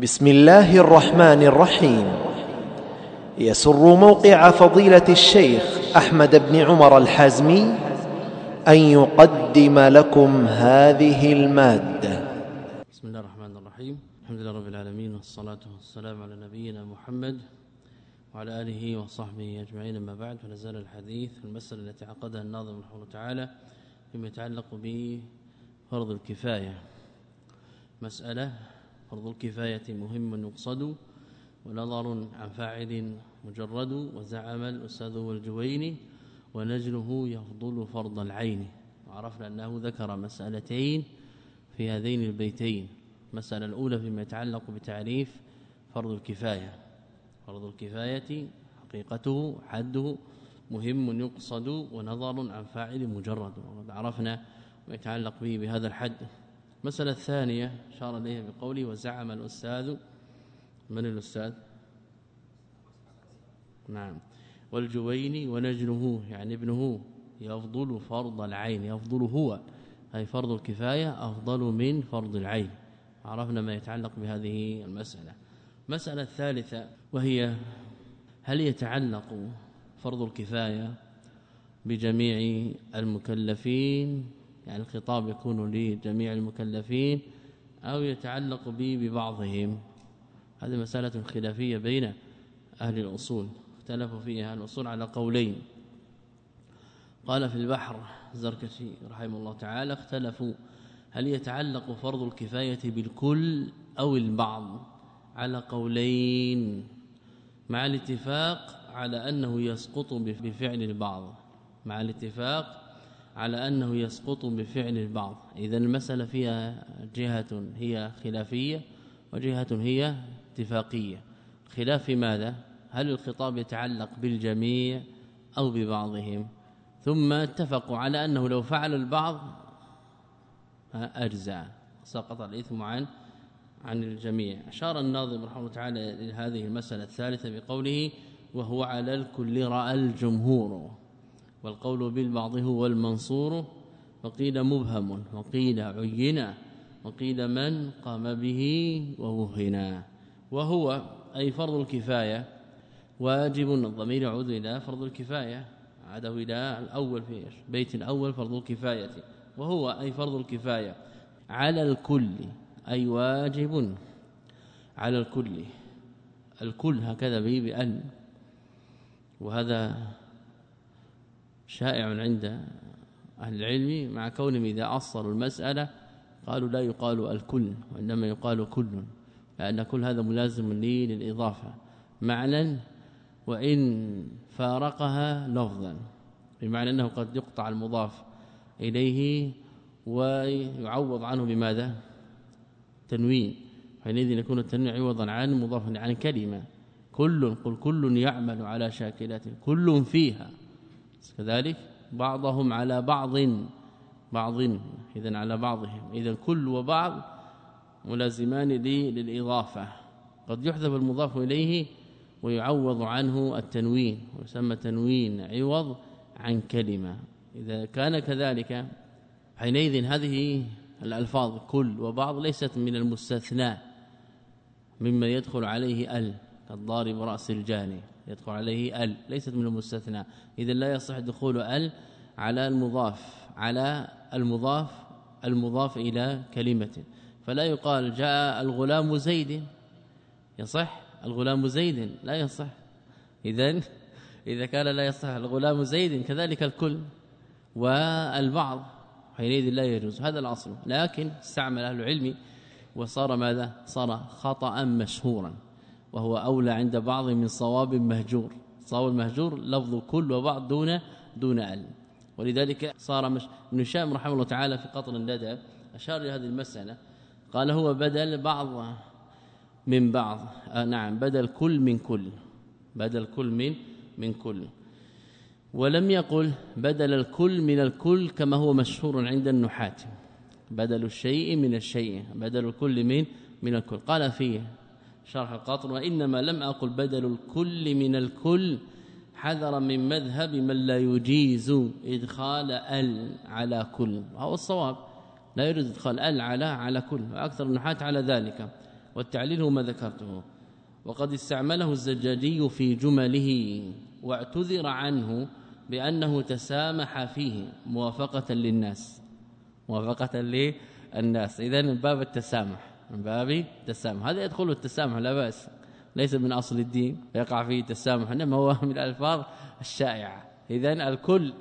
بسم الله الرحمن الرحيم. يسر موقع فضيلة الشيخ أحمد بن عمر الحازمي أن يقدم لكم هذه المادة. بسم الله الرحمن الرحيم. الحمد لله رب العالمين والصلاة والسلام على نبينا محمد وعلى آله وصحبه أجمعين. أما بعد فنزال الحديث المسألة التي عقدها الناظم رحمه الله تعالى فيما يتعلق بفرض الكفاية. مسألة فرض الكفاية مهم يقصد ونظر عن فاعل مجرد وزعم الأستاذ والجويني ونجله يفضل فرض العين. وعرفنا أنه ذكر مسألتين في هذين البيتين. المسألة الأولى فيما يتعلق بتعريف فرض الكفاية. فرض الكفاية حقيقته حده مهم يقصد ونظر عن فاعل مجرد. وقد عرفنا ما يتعلق به بهذا الحد. المساله الثانية اشار إليها بقوله وزعم الأستاذ من الأستاذ؟ نعم. والجويني ونجله يعني ابنه يفضل فرض العين يفضل هو. أي فرض الكفاية أفضل من فرض العين. عرفنا ما يتعلق بهذه المسألة. مسألة الثالثة وهي هل يتعلق فرض الكفاية بجميع المكلفين يعني الخطاب يكون لجميع المكلفين أو يتعلق به ببعضهم. هذه مسألة خلافية بين أهل الأصول اختلفوا فيها الأصول على قولين. قال في البحر زركشي رحمه الله تعالى اختلفوا هل يتعلق فرض الكفاية بالكل أو البعض على قولين مع الاتفاق على أنه يسقط بفعل البعض مع الاتفاق على أنه يسقط بفعل البعض. إذا المسألة فيها جهة هي خلافية وجهة هي اتفاقية. خلاف ماذا؟ هل الخطاب يتعلق بالجميع أو ببعضهم؟ ثم اتفقوا على أنه لو فعل البعض أجزع سقط الإثم عن عن الجميع. أشار الناظم رحمه الله تعالى لهذه المسألة الثالثة بقوله وهو على الكل رأى الجمهور. والقول بالبعض هو المنصور وقيل مبهم وقيل عينا وقيل من قام به ووهنا وهو أي فرض الكفاية. واجب الضمير يعود إلى فرض الكفاية عاده إلى الأول في بيت الأول فرض الكفاية. وهو أي فرض الكفاية. على الكل أي واجب. على الكل. الكل هكذا به بأن. وهذا شائع عند أهل العلم مع كونهم إذا أصلوا المسألة قالوا لا يقال الكل وإنما يقال كل لأن كل هذا ملازم لي للإضافة. معنى وإن فارقها لفظا بمعنى أنه قد يقطع المضاف إليه ويعوض عنه بماذا؟ تنوين. حينئذ يكون التنوين عوضا عن مضاف عن كلمة. كل قل كل يعمل على شاكلته كل فيها كذلك بعضهم على بعض بعض اذا على بعضهم. اذا كل وبعض ملازمان للإضافة. قد يحذف المضاف إليه ويعوض عنه التنوين ويسمى تنوين عوض عن كلمة. إذا كان كذلك حينئذ هذه الألفاظ كل وبعض ليست من المستثنى مما يدخل عليه ال كالضارب رأس الجاني. يدخل عليه ال ليست من المستثنى. اذا لا يصح دخول ال على المضاف على المضاف المضاف إلى كلمة. فلا يقال جاء الغلام زيد. يصح؟ الغلام زيد لا يصح. اذا إذا كان لا يصح الغلام زيد كذلك الكل والبعض حينئذ لا يجوز. هذا الأصل. لكن استعمل أهل العلم وصار ماذا؟ صار خطأ مشهورا. وهو أولى عند بعض من صواب مهجور. صواب المهجور لفظ كل وبعض دون دون أل. ولذلك صار مش ابن هشام رحمه الله تعالى في قطر الندى أشار لهذه المسألة. قال هو بدل بعض من بعض. آه نعم بدل كل من كل. بدل كل من من كل. ولم يقل بدل الكل من الكل كما هو مشهور عند النحاة. بدل الشيء من الشيء بدل الكل من من الكل. قال فيه شرح القطر وإنما لم أقل بدل الكل من الكل حذرا من مذهب من لا يجيز إدخال ال على كل. وهو الصواب لا يجوز إدخال ال على على كل. وأكثر النحاة على ذلك. والتعليل هو ما ذكرته. وقد استعمله الزجاجي في جمله واعتذر عنه بأنه تسامح فيه موافقة للناس. موافقة للناس. اذا باب التسامح. من باب التسامح. هذا يدخل التسامح لا بأس. ليس من أصل الدين يقع فيه التسامح. إنما هو من الألفاظ الشائعة. اذا الكل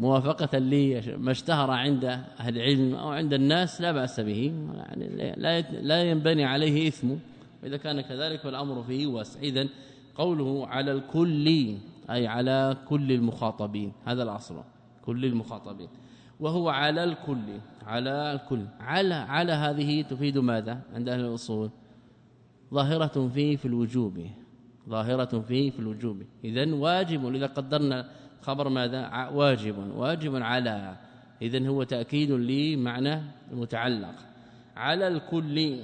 موافقة لما اشتهر عند أهل العلم أو عند الناس لا بأس به. يعني لا لا ينبني عليه إثم. وإذا كان كذلك فالأمر فيه واسع. اذا قوله على الكل أي على كل المخاطبين هذا الأصل. كل المخاطبين. وهو على الكل على الكل. على على هذه تفيد ماذا؟ عند أهل الأصول. ظاهرة فيه في الوجوب. ظاهرة فيه في الوجوب. اذا واجب إذا قدرنا خبر ماذا؟ واجب. واجب على. اذا هو تأكيد لمعنى المتعلق على الكل.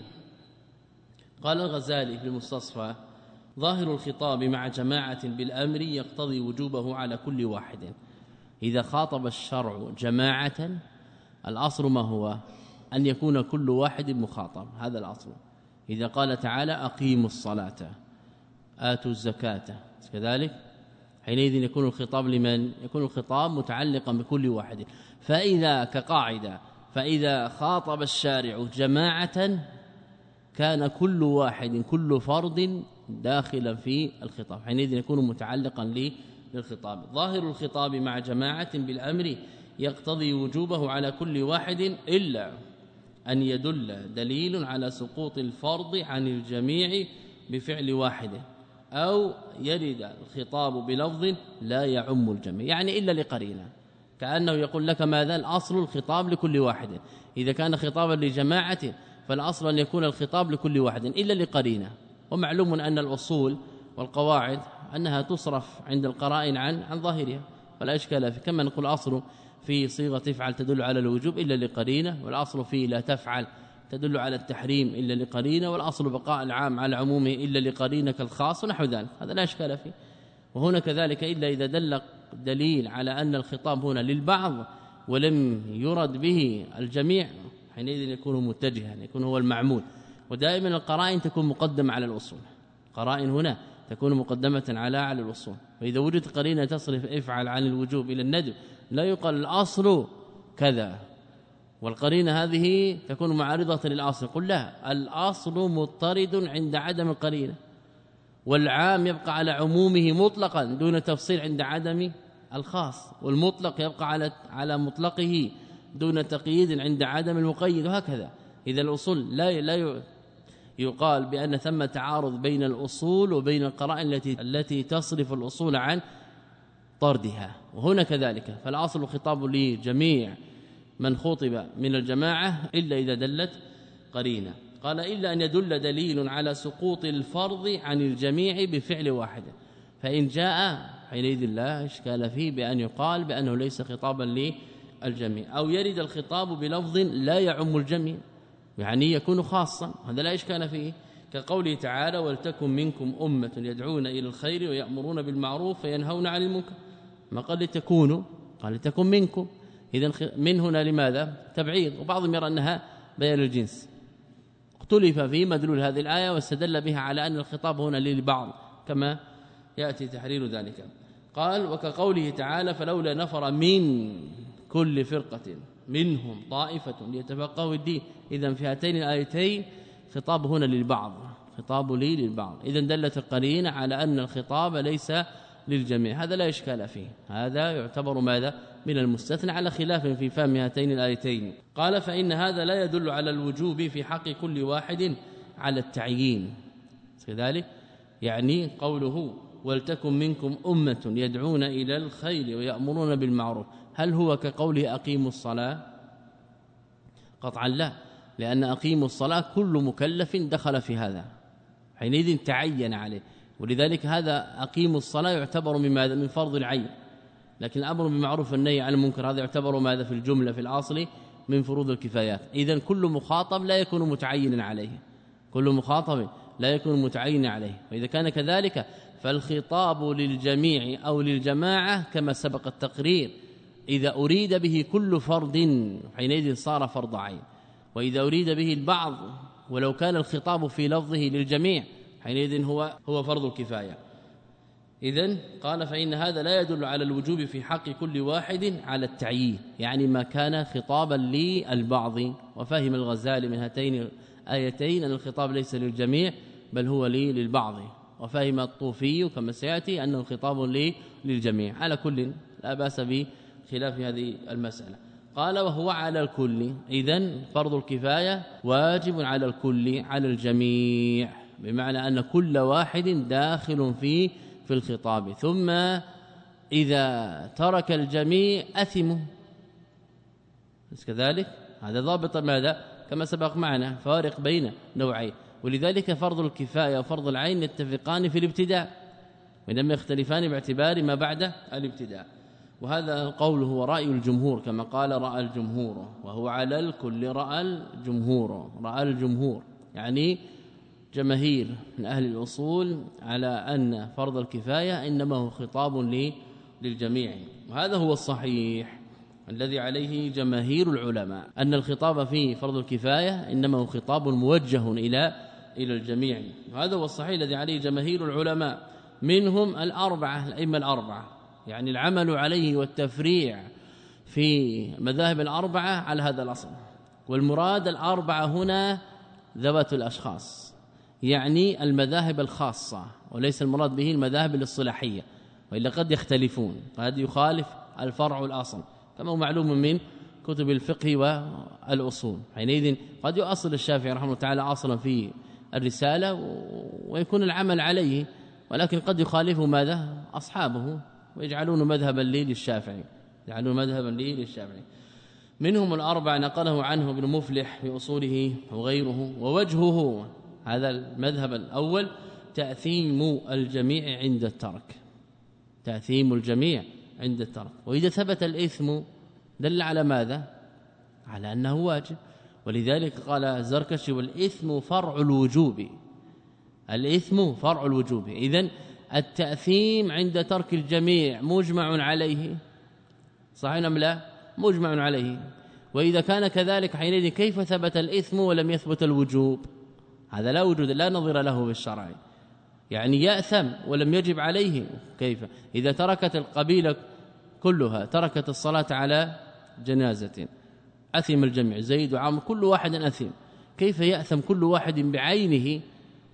قال الغزالي في المستصفى ظاهر الخطاب مع جماعة بالأمر يقتضي وجوبه على كل واحد. إذا خاطب الشرع جماعة الأصل ما هو؟ أن يكون كل واحد مخاطب هذا الأصل. إذا قال تعالى أقيموا الصلاة آتوا الزكاة كذلك؟ حينئذ يكون الخطاب لمن؟ يكون الخطاب متعلقا بكل واحد. فإذا كقاعدة فإذا خاطب الشارع جماعة كان كل واحد كل فرد داخلا في الخطاب. حينئذ يكون متعلقا للخطاب. ظاهر الخطاب مع جماعة بالأمر يقتضي وجوبه على كل واحد إلا أن يدل دليل على سقوط الفرض عن الجميع بفعل واحد أو يرد الخطاب بلفظ لا يعم الجميع يعني إلا لقرينة كأنه يقول لك ماذا الأصل الخطاب لكل واحد. إذا كان خطابا لجماعة فالأصل أن يكون الخطاب لكل واحد إلا لقرينة. ومعلوم أن الأصول والقواعد أنها تصرف عند القرائن عن عن ظاهرها فلا إشكال في كما نقول اصل في صيغة تفعل تدل على الوجوب إلا لقرينة والأصل في لا تفعل تدل على التحريم إلا لقرينة والأصل بقاء العام على عمومه إلا لقرينة كالخاص ونحو ذلك. هذا لا إشكال فيه. وهنا كذلك إلا إذا دل دليل على أن الخطاب هنا للبعض ولم يرد به الجميع حينئذ يكون متجها يكون هو المعمول ودائما القرائن تكون مقدمة على الأصول. قرائن هنا تكون مقدمة على على الاصول واذا وجدت قرينة تصرف افعل عن الوجوب إلى الندب لا يقال الأصل كذا. والقرينة هذه تكون معارضة للأصل. قل لا الأصل مضطرد عند عدم القرينه والعام يبقى على عمومه مطلقا دون تفصيل عند عدم الخاص. والمطلق يبقى على على مطلقه دون تقييد عند عدم المقيد. وهكذا. إذا الأصول لا لا يقال بأن ثم تعارض بين الأصول وبين القرائن التي التي تصرف الأصول عن طردها وهنا كذلك. فالأصل خطاب لجميع من خطب من الجماعة إلا إذا دلت قرينة. قال إلا أن يدل دليل على سقوط الفرض عن الجميع بفعل واحد. فإن جاء حينئذ لا إشكال فيه بأن يقال بأنه ليس خطابا للجميع. أو يرد الخطاب بلفظ لا يعم الجميع. يعني يكون خاصا. هذا لا إشكال فيه. كقوله تعالى ولتكن منكم أمة يدعون إلى الخير ويأمرون بالمعروف وينهون عن المنكر. ما قال لتكونوا؟ قال لتكن منكم. اذا من هنا لماذا؟ تبعيض. وبعضهم يرى أنها بيان الجنس. اختلف في مدلول هذه الآية واستدل بها على أن الخطاب هنا للبعض كما يأتي تحرير ذلك. قال وكقوله تعالى فلولا نفر من كل فرقة منهم طائفة ليتفقهوا الدين. إذا في هاتين الآيتين خطاب هنا للبعض خطاب لي للبعض. إذا دلت القرينة على أن الخطاب ليس للجميع. هذا لا إشكال فيه. هذا يعتبر ماذا؟ من المستثنى على خلاف في فهم هاتين الآيتين. قال فإن هذا لا يدل على الوجوب في حق كل واحد على التعيين. كذلك يعني قوله ولتكن منكم أمة يدعون إلى الخير ويأمرون بالمعروف هل هو كقوله أقيموا الصلاة؟ قطعا لا لأن أقيموا الصلاة كل مكلف دخل في هذا حينئذ تعين عليه ولذلك هذا أقيموا الصلاة يعتبر من ماذا؟ من فرض العين لكن الأمر بالمعروف والنهي عن المنكر هذا يعتبر ماذا؟ في الجملة في الأصل من فروض الكفايات اذا كل مخاطب لا يكون متعينا عليه كل مخاطب لا يكون متعين عليه وإذا كان كذلك فالخطاب للجميع أو للجماعة كما سبق التقرير إذا أريد به كل فرد حينئذ صار فرض عين. وإذا أريد به البعض ولو كان الخطاب في لفظه للجميع حينئذ هو هو فرض الكفاية. اذا قال فإن هذا لا يدل على الوجوب في حق كل واحد على التعيين. يعني ما كان خطابا للبعض. وفهم الغزالي من هاتين الآيتين أن الخطاب ليس للجميع بل هو لي للبعض. وفهم الطوفي كما سيأتي انه خطاب لي للجميع. على كل لا بأس بخلاف هذه المسألة. قال وهو على الكل. اذا فرض الكفاية واجب على الكل على الجميع. بمعنى أن كل واحد داخل في في الخطاب. ثم إذا ترك الجميع أثموا. كذلك؟ هذا ضابط ماذا؟ كما سبق معنا فارق بين نوعين. ولذلك فرض الكفاية وفرض العين يتفقان في الابتداء. وإنما يختلفان باعتبار ما بعد الابتداء. وهذا القول هو راي الجمهور كما قال رأى الجمهور وهو على الكل رأى الجمهور رأى الجمهور. يعني جماهير من أهل الأصول على أن فرض الكفاية إنما هو خطاب للجميع. وهذا هو الصحيح الذي عليه جماهير العلماء أن الخطاب في فرض الكفاية إنما هو خطاب موجه إلى إلى الجميع. وهذا هو الصحيح الذي عليه جماهير العلماء منهم الأربعة الأئمة الأربعة. يعني العمل عليه والتفريع في مذاهب الأربعة على هذا الأصل. والمراد الأربعة هنا ذوات الأشخاص يعني المذاهب الخاصة وليس المراد به المذاهب الاصطلاحية وإلا قد يختلفون. قد يخالف الفرع الأصل كما هو معلوم من كتب الفقه والأصول. حينئذ قد يؤصل الشافعي رحمه الله تعالى أصلا في الرسالة ويكون العمل عليه ولكن قد يخالفه ماذا؟ أصحابه. ويجعلون مذهبا لي للشافعي يجعلون مذهبا لي للشافعي. منهم الاربع نقله عنه ابن مفلح في أصوله وغيره ووجهه. هذا المذهب الأول تأثيم الجميع عند الترك. تأثيم الجميع عند الترك. وإذا ثبت الإثم دل على ماذا؟ على أنه واجب. ولذلك قال الزركشي والإثم فرع الوجوب. الإثم فرع الوجوب. إذن التأثيم عند ترك الجميع مجمع عليه. صحيح أم لا؟ مجمع عليه. وإذا كان كذلك حينئذ كيف ثبت الإثم ولم يثبت الوجوب؟ هذا لا وجود لا نظير له بالشرع يعني يأثم ولم يجب عليه. كيف؟ إذا تركت القبيلة كلها تركت الصلاة على جنازة أثم الجميع. زيد وعمر كل واحد أثم. كيف يأثم كل واحد بعينه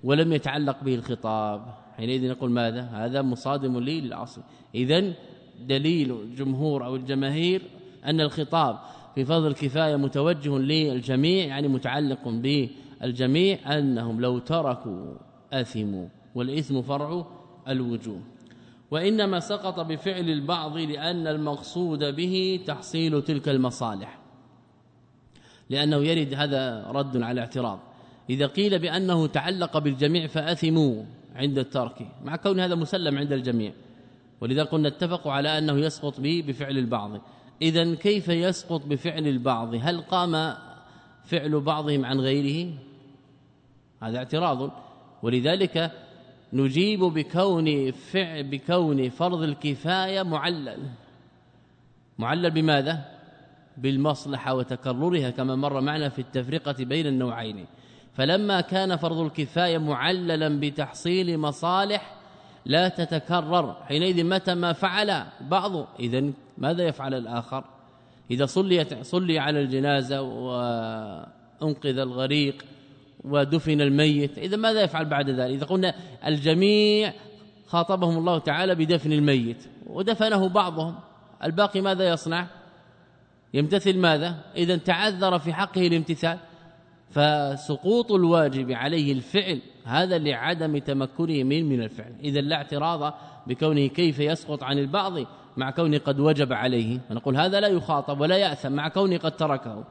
ولم يتعلق به الخطاب؟ حينئذ نقول ماذا؟ هذا مصادم لي للاصل اذا دليل الجمهور أو الجماهير أن الخطاب في فضل الكفاية متوجه للجميع يعني متعلق به الجميع أنهم لو تركوا اثموا والإثم فرع الوجوب وإنما سقط بفعل البعض لأن المقصود به تحصيل تلك المصالح لأنه يرد هذا رد على اعتراض. إذا قيل بأنه تعلق بالجميع فأثموا. عند الترك مع كون هذا مسلم عند الجميع. ولذا قلنا اتفقوا على أنه يسقط به بفعل البعض. اذا كيف يسقط بفعل البعض؟ هل قام فعل بعضهم عن غيره؟ هذا اعتراض. ولذلك نجيب بكون فعل بكون فرض الكفاية معلل. معلل بماذا؟ بالمصلحة وتكررها كما مر معنا في التفرقة بين النوعين. فلما كان فرض الكفاية معللا بتحصيل مصالح لا تتكرر. حينئذ متى ما فعل بعض اذا ماذا يفعل الآخر؟ إذا صليت صلي على الجنازة وأنقذ الغريق ودفن الميت إذا ماذا يفعل بعد ذلك؟ إذا قلنا الجميع خاطبهم الله تعالى بدفن الميت ودفنه بعضهم الباقي ماذا يصنع؟ يمتثل ماذا؟ إذا تعذر في حقه الامتثال. فسقوط الواجب عليه الفعل هذا لعدم تمكنه من من الفعل. إذا لا اعتراض بكونه كيف يسقط عن البعض مع كونه قد وجب عليه. فنقول هذا لا يخاطب ولا يأثم مع كونه قد تركه.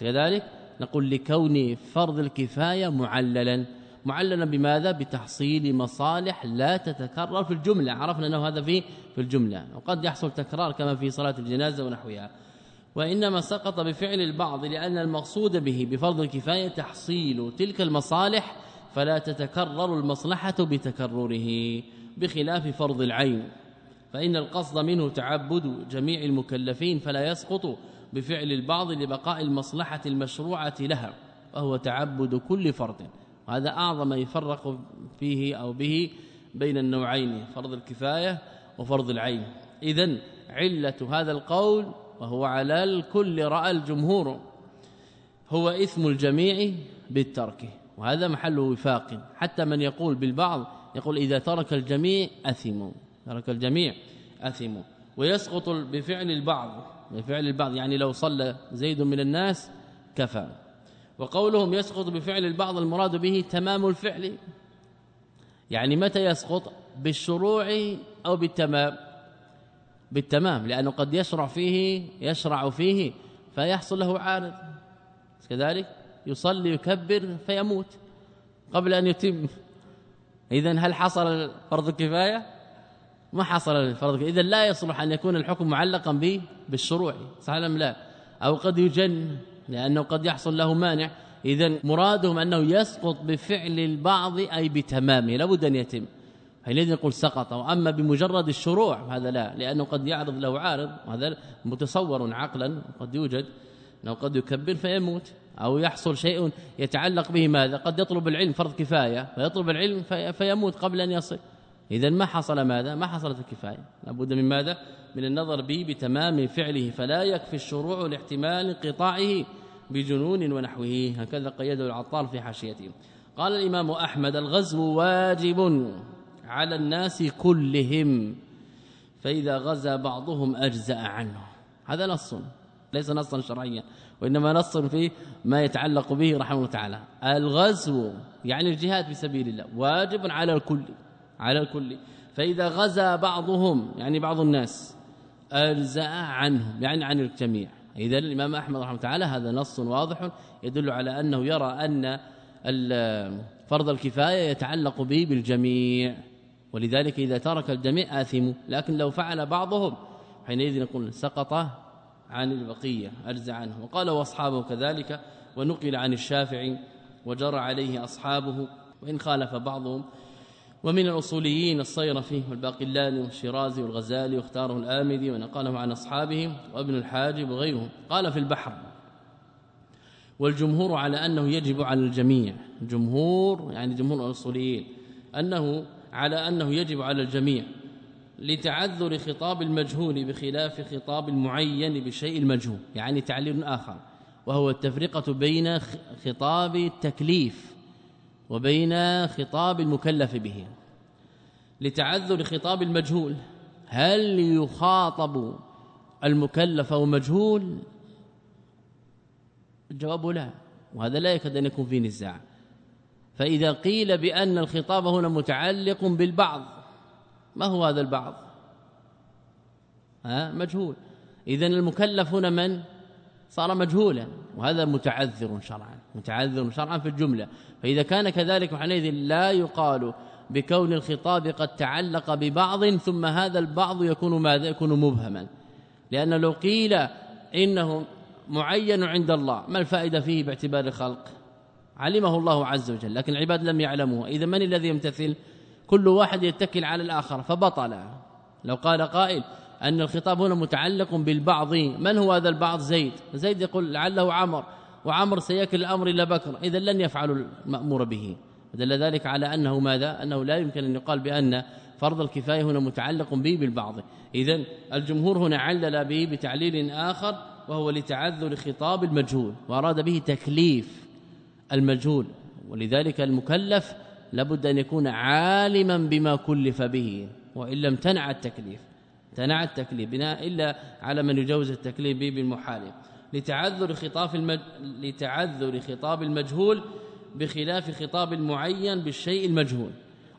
كذلك نقول لكون فرض الكفاية معللا. معللا بماذا؟ بتحصيل مصالح لا تتكرر في الجملة. عرفنا أنه هذا في في الجملة. وقد يحصل تكرار كما في صلاة الجنازة ونحوها. وإنما سقط بفعل البعض لأن المقصود به بفرض الكفايه تحصيل تلك المصالح فلا تتكرر المصلحة بتكرره بخلاف فرض العين. فإن القصد منه تعبد جميع المكلفين فلا يسقط بفعل البعض لبقاء المصلحة المشروعة لها وهو تعبد كل فرد وهذا أعظم ما يفرق فيه أو به بين النوعين فرض الكفاية وفرض العين. اذا علة هذا القول وهو على الكل رأى الجمهور هو اسم الجميع بالترك وهذا محل وفاق. حتى من يقول بالبعض يقول إذا ترك الجميع اثموا ترك الجميع اثموا ويسقط بفعل البعض بفعل البعض يعني لو صلى زيد من الناس كفى. وقولهم يسقط بفعل البعض المراد به تمام الفعل. يعني متى يسقط؟ بالشروع أو بالتمام. بالتمام لأنه قد يشرع فيه يشرع فيه فيحصل له عارض. كذلك يصلي يكبر فيموت قبل أن يتم. اذا هل حصل فرض الكفايه ما حصل الفرض اذا لا يصلح أن يكون الحكم معلقا به بالشروع صح أم لا؟ أو قد يجن لأنه قد يحصل له مانع. اذا مرادهم أنه يسقط بفعل البعض أي بتمامه لابد أن يتم. حينئذ نقول سقط؟ وأما بمجرد الشروع هذا لا لأنه قد يعرض له عارض وهذا متصور عقلا قد يوجد انه قد يكبر فيموت أو يحصل شيء يتعلق به ماذا؟ قد يطلب العلم فرض كفاية فيطلب العلم في فيموت قبل أن يصل. اذا ما حصل ماذا؟ ما حصلت الكفاية. لابد من ماذا؟ من النظر به بتمام فعله فلا يكفي الشروع لاحتمال انقطاعه بجنون ونحوه. هكذا قيده العطار في حاشيته قال الإمام أحمد الغزو واجب. على الناس كلهم فإذا غزا بعضهم أجزأ عنه. هذا نص ليس نصا شرعيا وإنما نص في ما يتعلق به رحمه الله تعالى. الغزو يعني الجهاد في سبيل الله واجب على الكل على الكل. فإذا غزا بعضهم يعني بعض الناس أجزأ عنهم يعني عن الجميع. إذا الإمام أحمد رحمه تعالى هذا نص واضح يدل على أنه يرى أن فرض الكفاية يتعلق به بالجميع. ولذلك إذا ترك الجميع آثم لكن لو فعل بعضهم حينئذ نقول سقط عن البقية اجزع عنه وقال وأصحابه كذلك ونقل عن الشافعي وجرى عليه أصحابه وإن خالف بعضهم. ومن الأصوليين الصيرفي والباقلاني والشيرازي والغزالي واختاره الآمدي ونقله عن اصحابه وابن الحاجب وغيرهم. قال في البحر والجمهور على أنه يجب على الجميع جمهور يعني جمهور الأصوليين أنه على أنه يجب على الجميع لتعذر خطاب المجهول بخلاف خطاب المعين بشيء المجهول يعني تعليل آخر وهو التفرقة بين خطاب التكليف وبين خطاب المكلف به. لتعذر خطاب المجهول هل يخاطب المكلف أو مجهول الجواب لا وهذا لا يكاد أن يكون فيه نزاع. فإذا قيل بأن الخطاب هنا متعلق بالبعض ما هو هذا البعض؟ ها مجهول. اذا المكلف هنا من؟ صار مجهولا وهذا متعذر شرعا متعذر شرعا في الجملة. فإذا كان كذلك حينئذ لا يقال بكون الخطاب قد تعلق ببعض ثم هذا البعض يكون ماذا؟ يكون مبهما. لأن لو قيل إنه معين عند الله ما الفائدة فيه باعتبار الخلق؟ علمه الله عز وجل لكن العباد لم يعلموه. إذا من الذي يمتثل؟ كل واحد يتكل على الآخر فبطل. لو قال قائل أن الخطاب هنا متعلق بالبعض من هو هذا البعض؟ زيد. زيد يقول لعله عمر وعمر سيكل الأمر إلى بكر. إذا لن يفعل المأمور به. دل ذلك على أنه ماذا؟ أنه لا يمكن أن يقال بأن فرض الكفاية هنا متعلق به بالبعض. إذا الجمهور هنا علل به بتعليل آخر وهو لتعذر خطاب المجهول وأراد به تكليف. المجهول. ولذلك المكلف لابد أن يكون عالما بما كلف به وإن لم تنع التكليف. تنع التكليف بناء إلا على من يجوز التكليف به بالمحال لتعذر خطاب المج... لتعذر خطاب المجهول بخلاف خطاب المعين بالشيء المجهول.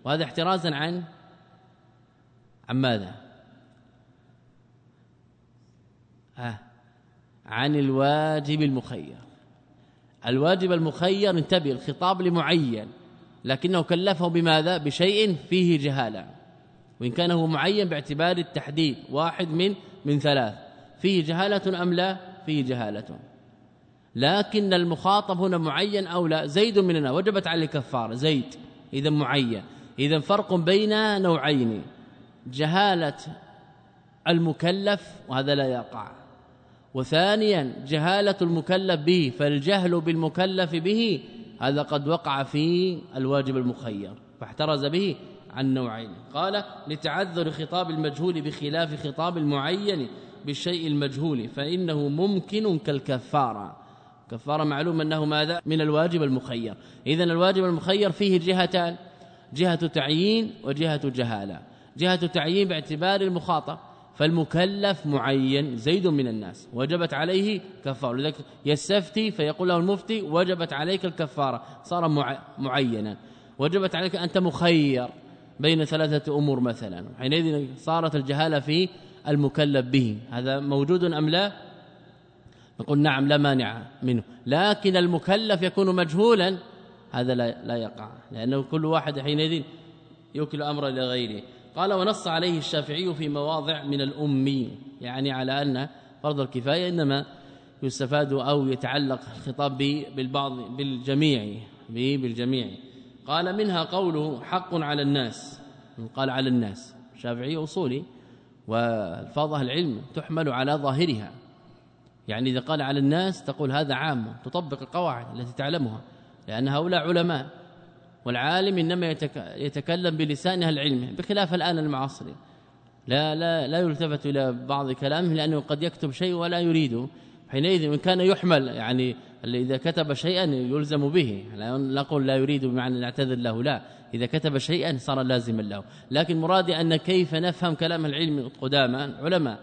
وهذا احترازا عن عن ماذا؟ ها عن الواجب المخير. الواجب المخير انتبه الخطاب لمعين لكنه كلفه بماذا؟ بشيء فيه جهالة. وإن كان هو معين باعتبار التحديد واحد من من ثلاث فيه جهالة أم لا؟ فيه جهالة. لكن المخاطب هنا معين أو لا؟ زيد مننا وجبت عليه الكفارة. زيد إذا معين. إذا فرق بين نوعين جهالة المكلف وهذا لا يقع. وثانيا جهالة المكلف به فالجهل بالمكلف به هذا قد وقع في الواجب المخير فاحترز به عن نوعين. قال لتعذر خطاب المجهول بخلاف خطاب المعين بالشيء المجهول فإنه ممكن كالكفارة. كفارة معلوم أنه ماذا؟ من الواجب المخير. اذا الواجب المخير فيه جهتان جهة تعيين وجهة جهالة. جهة تعيين باعتبار المخاطب. فالمكلف معين زيد من الناس. وجبت عليه كفارة. لذلك يستفتي فيقول له المفتي وجبت عليك الكفارة. صار معينا. وجبت عليك أنت مخير بين ثلاثة أمور مثلا. حينئذ صارت الجهالة في المكلف به. هذا موجود أم لا؟ نقول نعم لا مانع منه. لكن المكلف يكون مجهولا هذا لا لا يقع. لأنه كل واحد حينئذ يوكل أمر إلى غيره. قال ونص عليه الشافعي في مواضع من الامي يعني على أن فرض الكفاية إنما يستفاد أو يتعلق الخطاب بالبعض بالجميع بالجميع. قال منها قوله حق على الناس قال على الناس الشافعي أصولي والفاظ العلم تحمل على ظاهرها. يعني إذا قال على الناس تقول هذا عام تطبق القواعد التي تعلمها لأن هؤلاء علماء. والعالم إنما يتكلم بلسان أهل بخلاف الآن المعاصرين. لا لا لا يلتفت إلى بعض كلامه لأنه قد يكتب شيء ولا يريده حينئذ إن كان يحمل يعني إذا كتب شيئا يلزم به. لا نقول لا يريد بمعنى نعتذر له لا. إذا كتب شيئا صار لازما له. لكن مرادي أن كيف نفهم كلام العلم القدامى علماء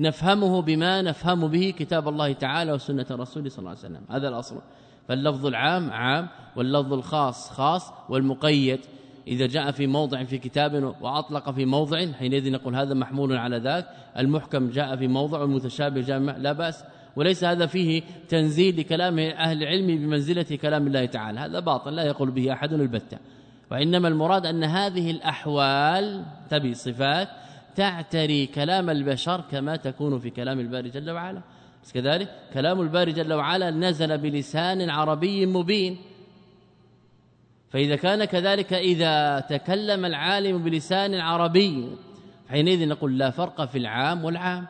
نفهمه بما نفهم به كتاب الله تعالى وسنة الرسول صلى الله عليه وسلم. هذا الأصل. فاللفظ العام عام واللفظ الخاص خاص والمقيد. إذا جاء في موضع في كتاب وأطلق في موضع حينئذ نقول هذا محمول على ذاك المحكم جاء في موضع والمتشابه جاء لا بأس. وليس هذا فيه تنزيل لكلام أهل العلم بمنزلة كلام الله تعالى. هذا باطل لا يقول به أحد البتة. وإنما المراد أن هذه الأحوال تبي صفات تعتري كلام البشر كما تكون في كلام الباري جل وعلا. كذلك؟ كلام الباري جل وعلا نزل بلسان عربي مبين. فإذا كان كذلك إذا تكلم العالم بلسان عربي حينئذ نقول لا فرق في العام والعام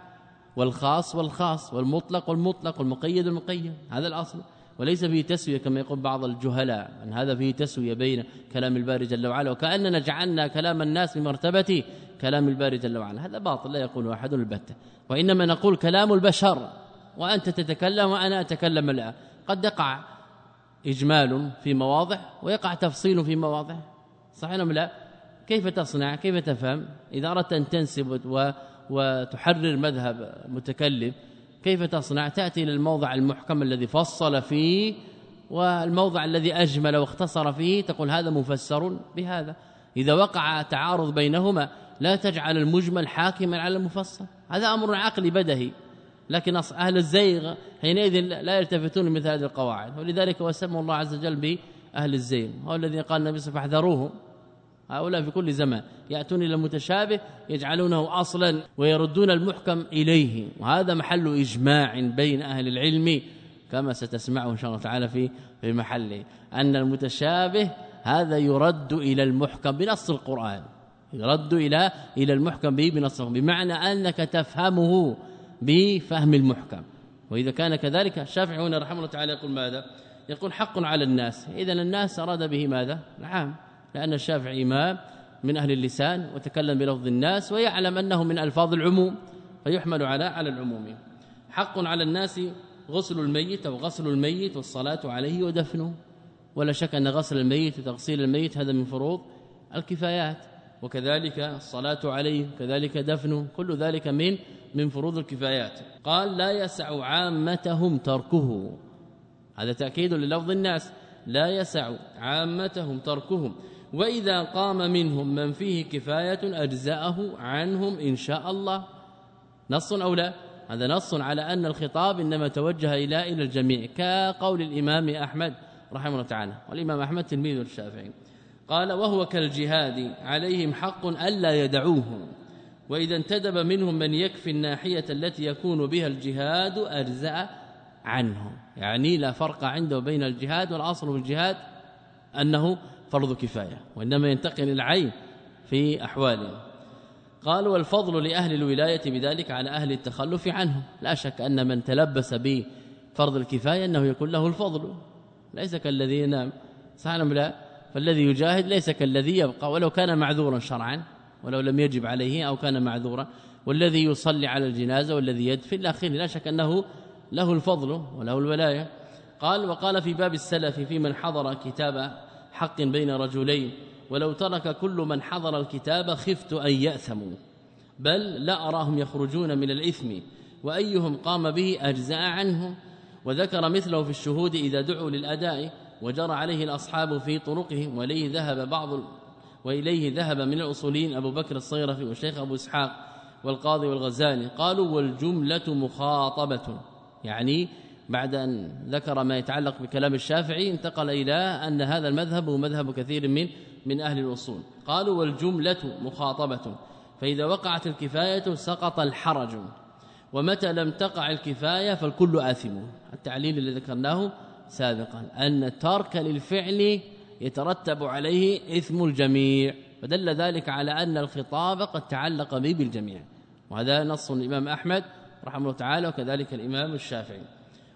والخاص والخاص والمطلق والمطلق والمقيد والمقيد هذا الأصل. وليس فيه تسوية كما يقول بعض الجهلاء ان هذا فيه تسوية بين كلام الباري جل وعلا وكأننا جعلنا كلام الناس بمرتبة كلام الباري جل وعلا. هذا باطل لا يقول أحد البتة. وإنما نقول كلام البشر. وأنت تتكلم وأنا أتكلم الآن. قد يقع إجمال في مواضع ويقع تفصيل في مواضع. صحيح أم لا؟ كيف تصنع؟ كيف تفهم؟ إذا أردت أن تنسب وتحرر مذهب متكلم كيف تصنع؟ تأتي إلى الموضع المحكم الذي فصل فيه والموضع الذي أجمل واختصر فيه تقول هذا مفسر بهذا. إذا وقع تعارض بينهما لا تجعل المجمل حاكما على المفصل. هذا أمر عقلي بدهي. لكن أهل الزيغ حينئذ لا يلتفتون لمثل هذه القواعد. ولذلك وسموا الله عز وجل بأهل الزيغ. هو الذي قال النبي صلى الله عليه وسلم فاحذروه هؤلاء في كل زمان يأتون إلى المتشابه يجعلونه أصلا ويردون المحكم إليه. وهذا محل إجماع بين أهل العلم كما ستسمعه إن شاء الله تعالى في في محله. أن المتشابه هذا يرد إلى المحكم بنص القرآن. يرد إلى إلى المحكم به بنص بمعنى أنك تفهمه بفهم المحكم. وإذا كان كذلك الشافعي هنا رحمه الله تعالى يقول ماذا؟ يقول حق على الناس. إذا الناس أراد به ماذا؟ العام. لأن الشافعي ما من أهل اللسان وتكلم بلفظ الناس ويعلم أنه من ألفاظ العموم فيحمل على على العموم. حق على الناس غسل الميت أو غسل الميت والصلاة عليه ودفنه. ولا شك أن غسل الميت وتغسيل الميت هذا من فروض الكفايات. وكذلك الصلاة عليه كذلك دفنه كل ذلك من من فروض الكفايات. قال لا يسع عامتهم تركه. هذا تأكيد للفظ الناس. لا يسع عامتهم تركهم وإذا قام منهم من فيه كفاية أجزأه عنهم إن شاء الله. نص أو لا؟ هذا نص على أن الخطاب إنما توجه إلى إلى الجميع. كقول الإمام أحمد رحمه الله تعالى والإمام أحمد تلميذ الشافعي. قال وهو كالجهاد عليهم حق ألا يدعوه. وإذا انتدب منهم من يكفي الناحية التي يكون بها الجهاد اجزا عنه يعني لا فرق عنده بين الجهاد والأصل في الجهاد أنه فرض كفاية وإنما ينتقل العين في أحواله. قال والفضل لأهل الولاية بذلك على أهل التخلف عنه لا شك أن من تلبس بفرض الكفاية أنه يكون له الفضل. ليس كالذي ينام صحيح لا فالذي يجاهد ليس كالذي يبقى ولو كان معذورا شرعا ولو لم يجب عليه أو كان معذورا. والذي يصلي على الجنازة والذي يدفن الأخير لا شك أنه له الفضل وله الولاية. قال وقال في باب السلف في من حضر كتاب حق بين رجلين ولو ترك كل من حضر الكتاب خفت أن يأثموا. بل لا أراهم يخرجون من الإثم وأيهم قام به أجزاء عنه. وذكر مثله في الشهود إذا دعوا للأداء. وجرى عليه الأصحاب في طرقهم وإليه ذهب بعض وإليه ذهب من الأصولين أبو بكر الصيرفي والشيخ أبو إسحاق والقاضي والغزالي. قالوا والجملة مخاطبة. يعني بعد أن ذكر ما يتعلق بكلام الشافعي انتقل إلى أن هذا المذهب هو مذهب كثير من من أهل الأصول. قالوا والجملة مخاطبة. فإذا وقعت الكفاية سقط الحرج. ومتى لم تقع الكفاية فالكل آثم. التعليل الذي ذكرناه سابقا أن الترك للفعل يترتب عليه إثم الجميع فدل ذلك على أن الخطاب قد تعلق به بالجميع. وهذا نص الإمام أحمد رحمه الله تعالى وكذلك الإمام الشافعي.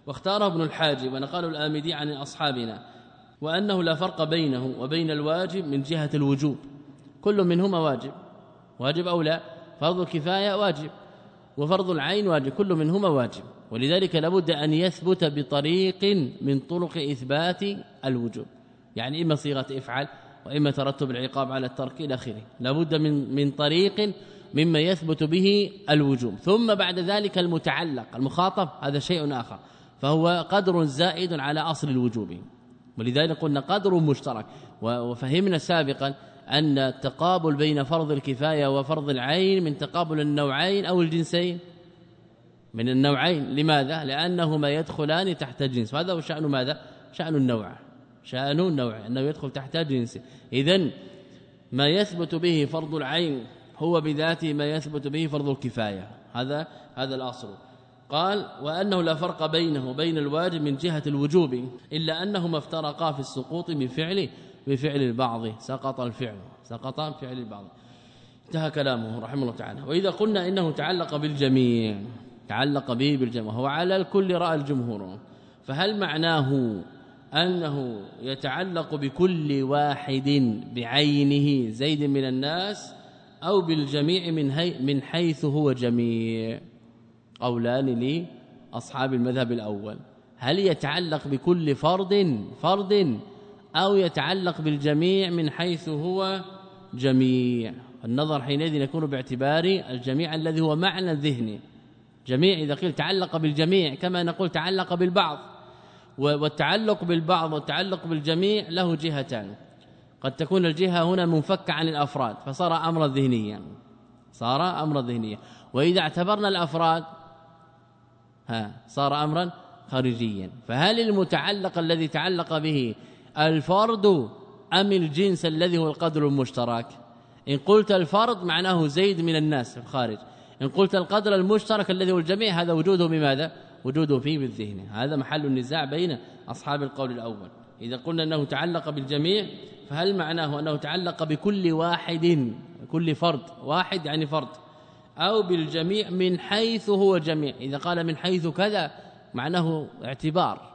واختاره ابن الحاجب ونقال الآمدي عن أصحابنا وأنه لا فرق بينه وبين الواجب من جهة الوجوب. كل منهما واجب. واجب أو لا فرض الكفاية واجب وفرض العين واجب كل منهما واجب. ولذلك لابد أن يثبت بطريق من طرق إثبات الوجوب. يعني إما صيغة افعل وإما ترتب العقاب على الترك إلى آخره. لابد من من طريق مما يثبت به الوجوب. ثم بعد ذلك المتعلق المخاطب هذا شيء آخر. فهو قدر زائد على أصل الوجوب. ولذلك قلنا قدر مشترك. وفهمنا سابقا أن التقابل بين فرض الكفاية وفرض العين من تقابل النوعين أو الجنسين من النوعين. لماذا؟ لأنهما يدخلان تحت جنس. وهذا هو شأن ماذا؟ شأن النوع. شأن النوع أنه يدخل تحت جنس. اذا ما يثبت به فرض العين هو بذاته ما يثبت به فرض الكفاية. هذا هذا الأصل. قال وأنه لا فرق بينه وبين الواجب من جهة الوجوب إلا أنهما افترقا في السقوط بفعل بفعل البعض. سقط الفعل سقط فعل البعض. انتهى كلامه رحمه الله تعالى. وإذا قلنا إنه تعلق بالجميع. تعلق به بالجمع وهو على الكل رأى الجمهور. فهل معناه أنه يتعلق بكل واحد بعينه زيد من الناس أو بالجميع من من حيث هو جميع؟ قولان لاصحاب المذهب الأول. هل يتعلق بكل فرد فرد أو يتعلق بالجميع من حيث هو جميع؟ النظر حينئذ يكون باعتبار الجميع الذي هو معنى ذهني جميع إذا قيل تعلق بالجميع كما نقول تعلق بالبعض. والتعلق بالبعض والتعلق بالجميع له جهتان. قد تكون الجهة هنا منفكة عن الأفراد فصار أمرا ذهنيا. صار أمرا ذهنيا. وإذا اعتبرنا الأفراد ها صار أمرا خارجيا. فهل المتعلق الذي تعلق به الفرد أم الجنس الذي هو القدر المشترك؟ إن قلت الفرد معناه زيد من الناس في الخارج. إن قلت القدر المشترك الذي هو الجميع هذا وجوده بماذا وجوده فيه بالذهن هذا محل النزاع بين أصحاب القول الأول. إذا قلنا أنه تعلق بالجميع فهل معناه أنه تعلق بكل واحد كل فرد واحد يعني فرد أو بالجميع من حيث هو جميع؟ إذا قال من حيث كذا معناه اعتبار.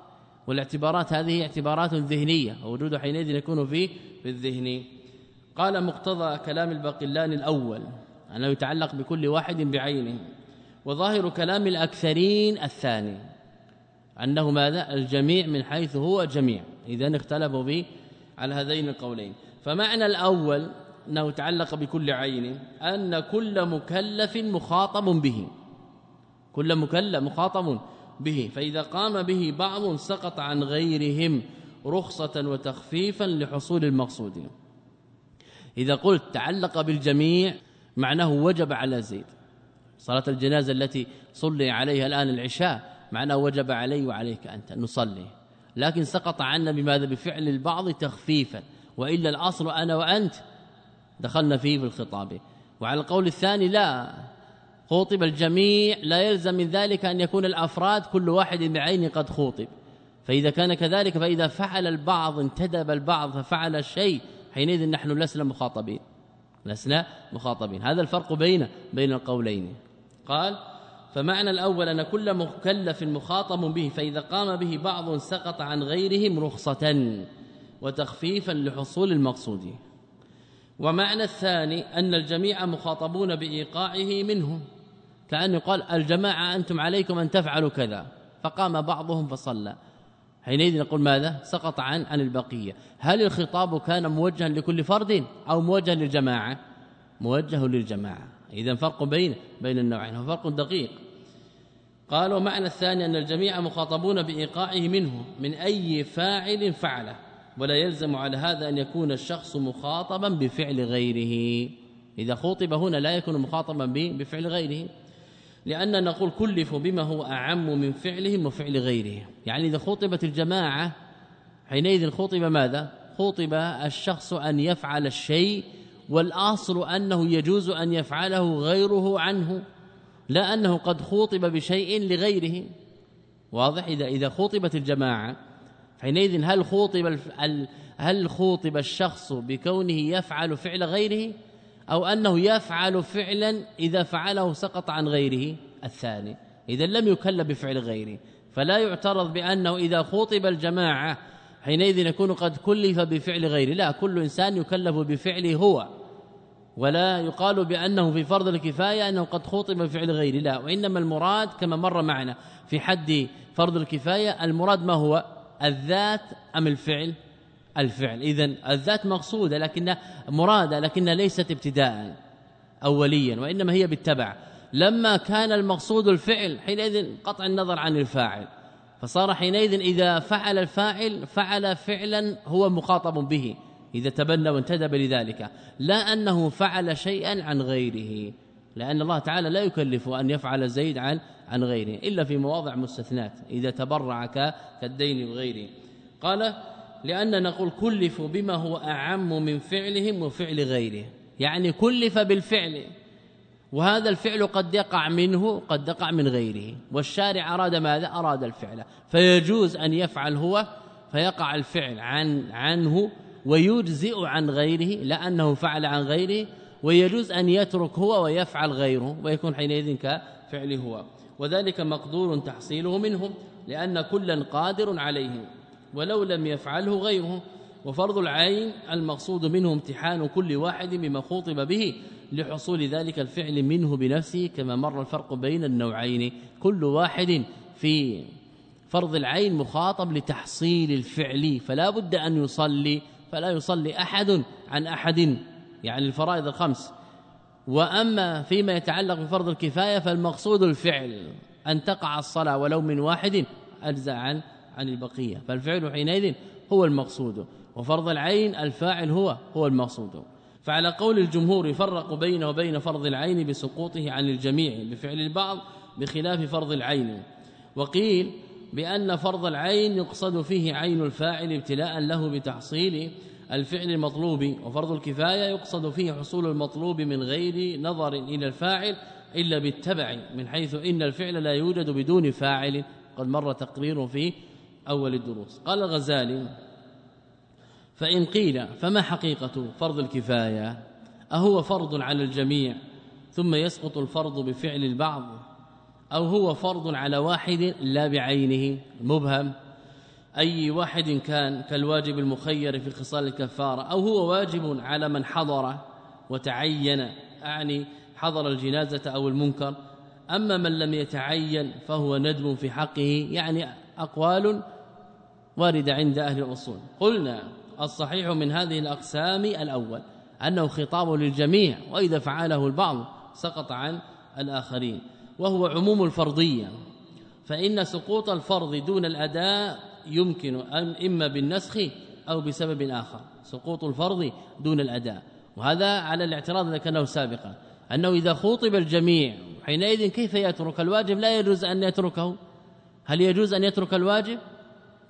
والاعتبارات هذه اعتبارات ذهنية ووجوده حينئذ يكون في في الذهن. قال مقتضى كلام الباقلان الأول انه يتعلق بكل واحد بعينه. وظاهر كلام الأكثرين الثاني أنه ماذا؟ الجميع من حيث هو جميع. اذا اختلفوا به على هذين القولين. فمعنى الأول أنه يتعلق بكل عين أن كل مكلف مخاطب به. كل مكلف مخاطب به. فإذا قام به بعض سقط عن غيرهم رخصة وتخفيفا لحصول المقصود. إذا قلت تعلق بالجميع معناه وجب على زيد. صلاة الجنازة التي صلي عليها الآن العشاء معناه وجب علي وعليك أنت نصلي. لكن سقط عنا بماذا؟ بفعل البعض تخفيفا. وإلا الأصل أنا وأنت دخلنا فيه في الخطاب. وعلى القول الثاني لا. خوطب الجميع لا يلزم من ذلك أن يكون الأفراد كل واحد بعينه قد خوطب. فإذا كان كذلك فإذا فعل البعض انتدب البعض ففعل الشيء حينئذ نحن لسنا مخاطبين. لسنا مخاطبين. هذا الفرق بين بين القولين. قال فمعنى الأول أن كل مكلف مخاطب به فإذا قام به بعض سقط عن غيرهم رخصة وتخفيفا لحصول المقصود. ومعنى الثاني أن الجميع مخاطبون بإيقاعه منه كأن يقال الجماعة أنتم عليكم أن تفعلوا كذا. فقام بعضهم فصلى. حينئذ نقول ماذا؟ سقط عن عن البقية. هل الخطاب كان موجها لكل فرد أو موجها للجماعة؟ موجه للجماعة. اذا فرق بين بين النوعين هو فرق دقيق. قالوا معنى الثاني أن الجميع مخاطبون بإيقاعه منه من أي فاعل فعله. ولا يلزم على هذا أن يكون الشخص مخاطبا بفعل غيره. إذا خوطب هنا لا يكون مخاطبا بفعل غيره. لأن نقول كلفوا بما هو أعم من فعلهم وفعل غيرهم. يعني إذا خطبت الجماعة حينئذ خطب ماذا؟ خطب الشخص أن يفعل الشيء والأصل أنه يجوز أن يفعله غيره عنه لا أنه قد خوطب بشيء لغيره. واضح؟ إذا إذا خوطبت الجماعة حينئذ هل خوطب هل خوطب الشخص بكونه يفعل فعل غيره؟ أو أنه يفعل فعلا إذا فعله سقط عن غيره. الثاني إذا لم يكلف بفعل غيره. فلا يعترض بأنه إذا خوطب الجماعة حينئذ يكون قد كلف بفعل غيره. لا كل إنسان يكلف بفعله هو. ولا يقال بأنه في فرض الكفاية أنه قد خوطب بفعل غيره. لا وإنما المراد كما مر معنا في حد فرض الكفاية المراد ما هو؟ الذات أم الفعل؟ الفعل. اذا الذات مقصودة لكنها مرادة لكنها ليست ابتداء اوليا وإنما هي بالتبع. لما كان المقصود الفعل حينئذ قطع النظر عن الفاعل. فصار حينئذ إذا فعل الفاعل فعل فعلا هو مخاطب به. إذا تبنى وانتدب لذلك. لا أنه فعل شيئا عن غيره. لأن الله تعالى لا يكلف أن يفعل زيد عن عن غيره إلا في مواضع مستثنات إذا تبرع كالدين وغيره قال لأن نقول كلفوا بما هو أعم من فعلهم وفعل غيره. يعني كلف بالفعل. وهذا الفعل قد يقع منه قد يقع من غيره. والشارع أراد ماذا؟ أراد الفعل. فيجوز أن يفعل هو فيقع الفعل عن عنه ويجزئ عن غيره لأنه فعل عن غيره. ويجوز أن يترك هو ويفعل غيره ويكون حينئذ كفعله هو. وذلك مقدور تحصيله منهم لأن كلا قادر عليه. ولو لم يفعله غيره وفرض العين المقصود منه امتحان كل واحد بما خوطب به لحصول ذلك الفعل منه بنفسه كما مر الفرق بين النوعين. كل واحد في فرض العين مخاطب لتحصيل الفعل فلا بد أن يصلي فلا يصلي أحد عن أحد يعني الفرائض الخمس. وأما فيما يتعلق بفرض الكفاية فالمقصود الفعل أن تقع الصلاة ولو من واحد أجزى عن عن البقية فالفعل حينئذ هو المقصود وفرض العين الفاعل هو هو المقصود. فعلى قول الجمهور يفرق بينه وبين فرض العين بسقوطه عن الجميع بفعل البعض بخلاف فرض العين. وقيل بأن فرض العين يقصد فيه عين الفاعل ابتلاء له بتحصيل الفعل المطلوب وفرض الكفاية يقصد فيه حصول المطلوب من غير نظر إلى الفاعل إلا بالتبع من حيث إن الفعل لا يوجد بدون فاعل. قد مر تقريره فيه أول الدروس. قال الغزالي فإن قيل فما حقيقة فرض الكفاية؟ أهو فرض على الجميع ثم يسقط الفرض بفعل البعض. أو هو فرض على واحد لا بعينه مبهم. أي واحد كان كالواجب المخير في خصال الكفارة. أو هو واجب على من حضر وتعين أعني حضر الجنازة أو المنكر. أما من لم يتعين فهو ندم في حقه يعني أقوال وارد عند أهل الأصول. قلنا الصحيح من هذه الأقسام الأول أنه خطاب للجميع وإذا فعله البعض سقط عن الآخرين. وهو عموم الفرضية. فإن سقوط الفرض دون الأداء يمكن أن إما بالنسخ أو بسبب آخر. سقوط الفرض دون الأداء. وهذا على الاعتراض ذكرناه سابقا. أنه إذا خوطب الجميع حينئذ كيف يترك الواجب؟ لا يجوز أن يتركه. هل يجوز أن يترك الواجب؟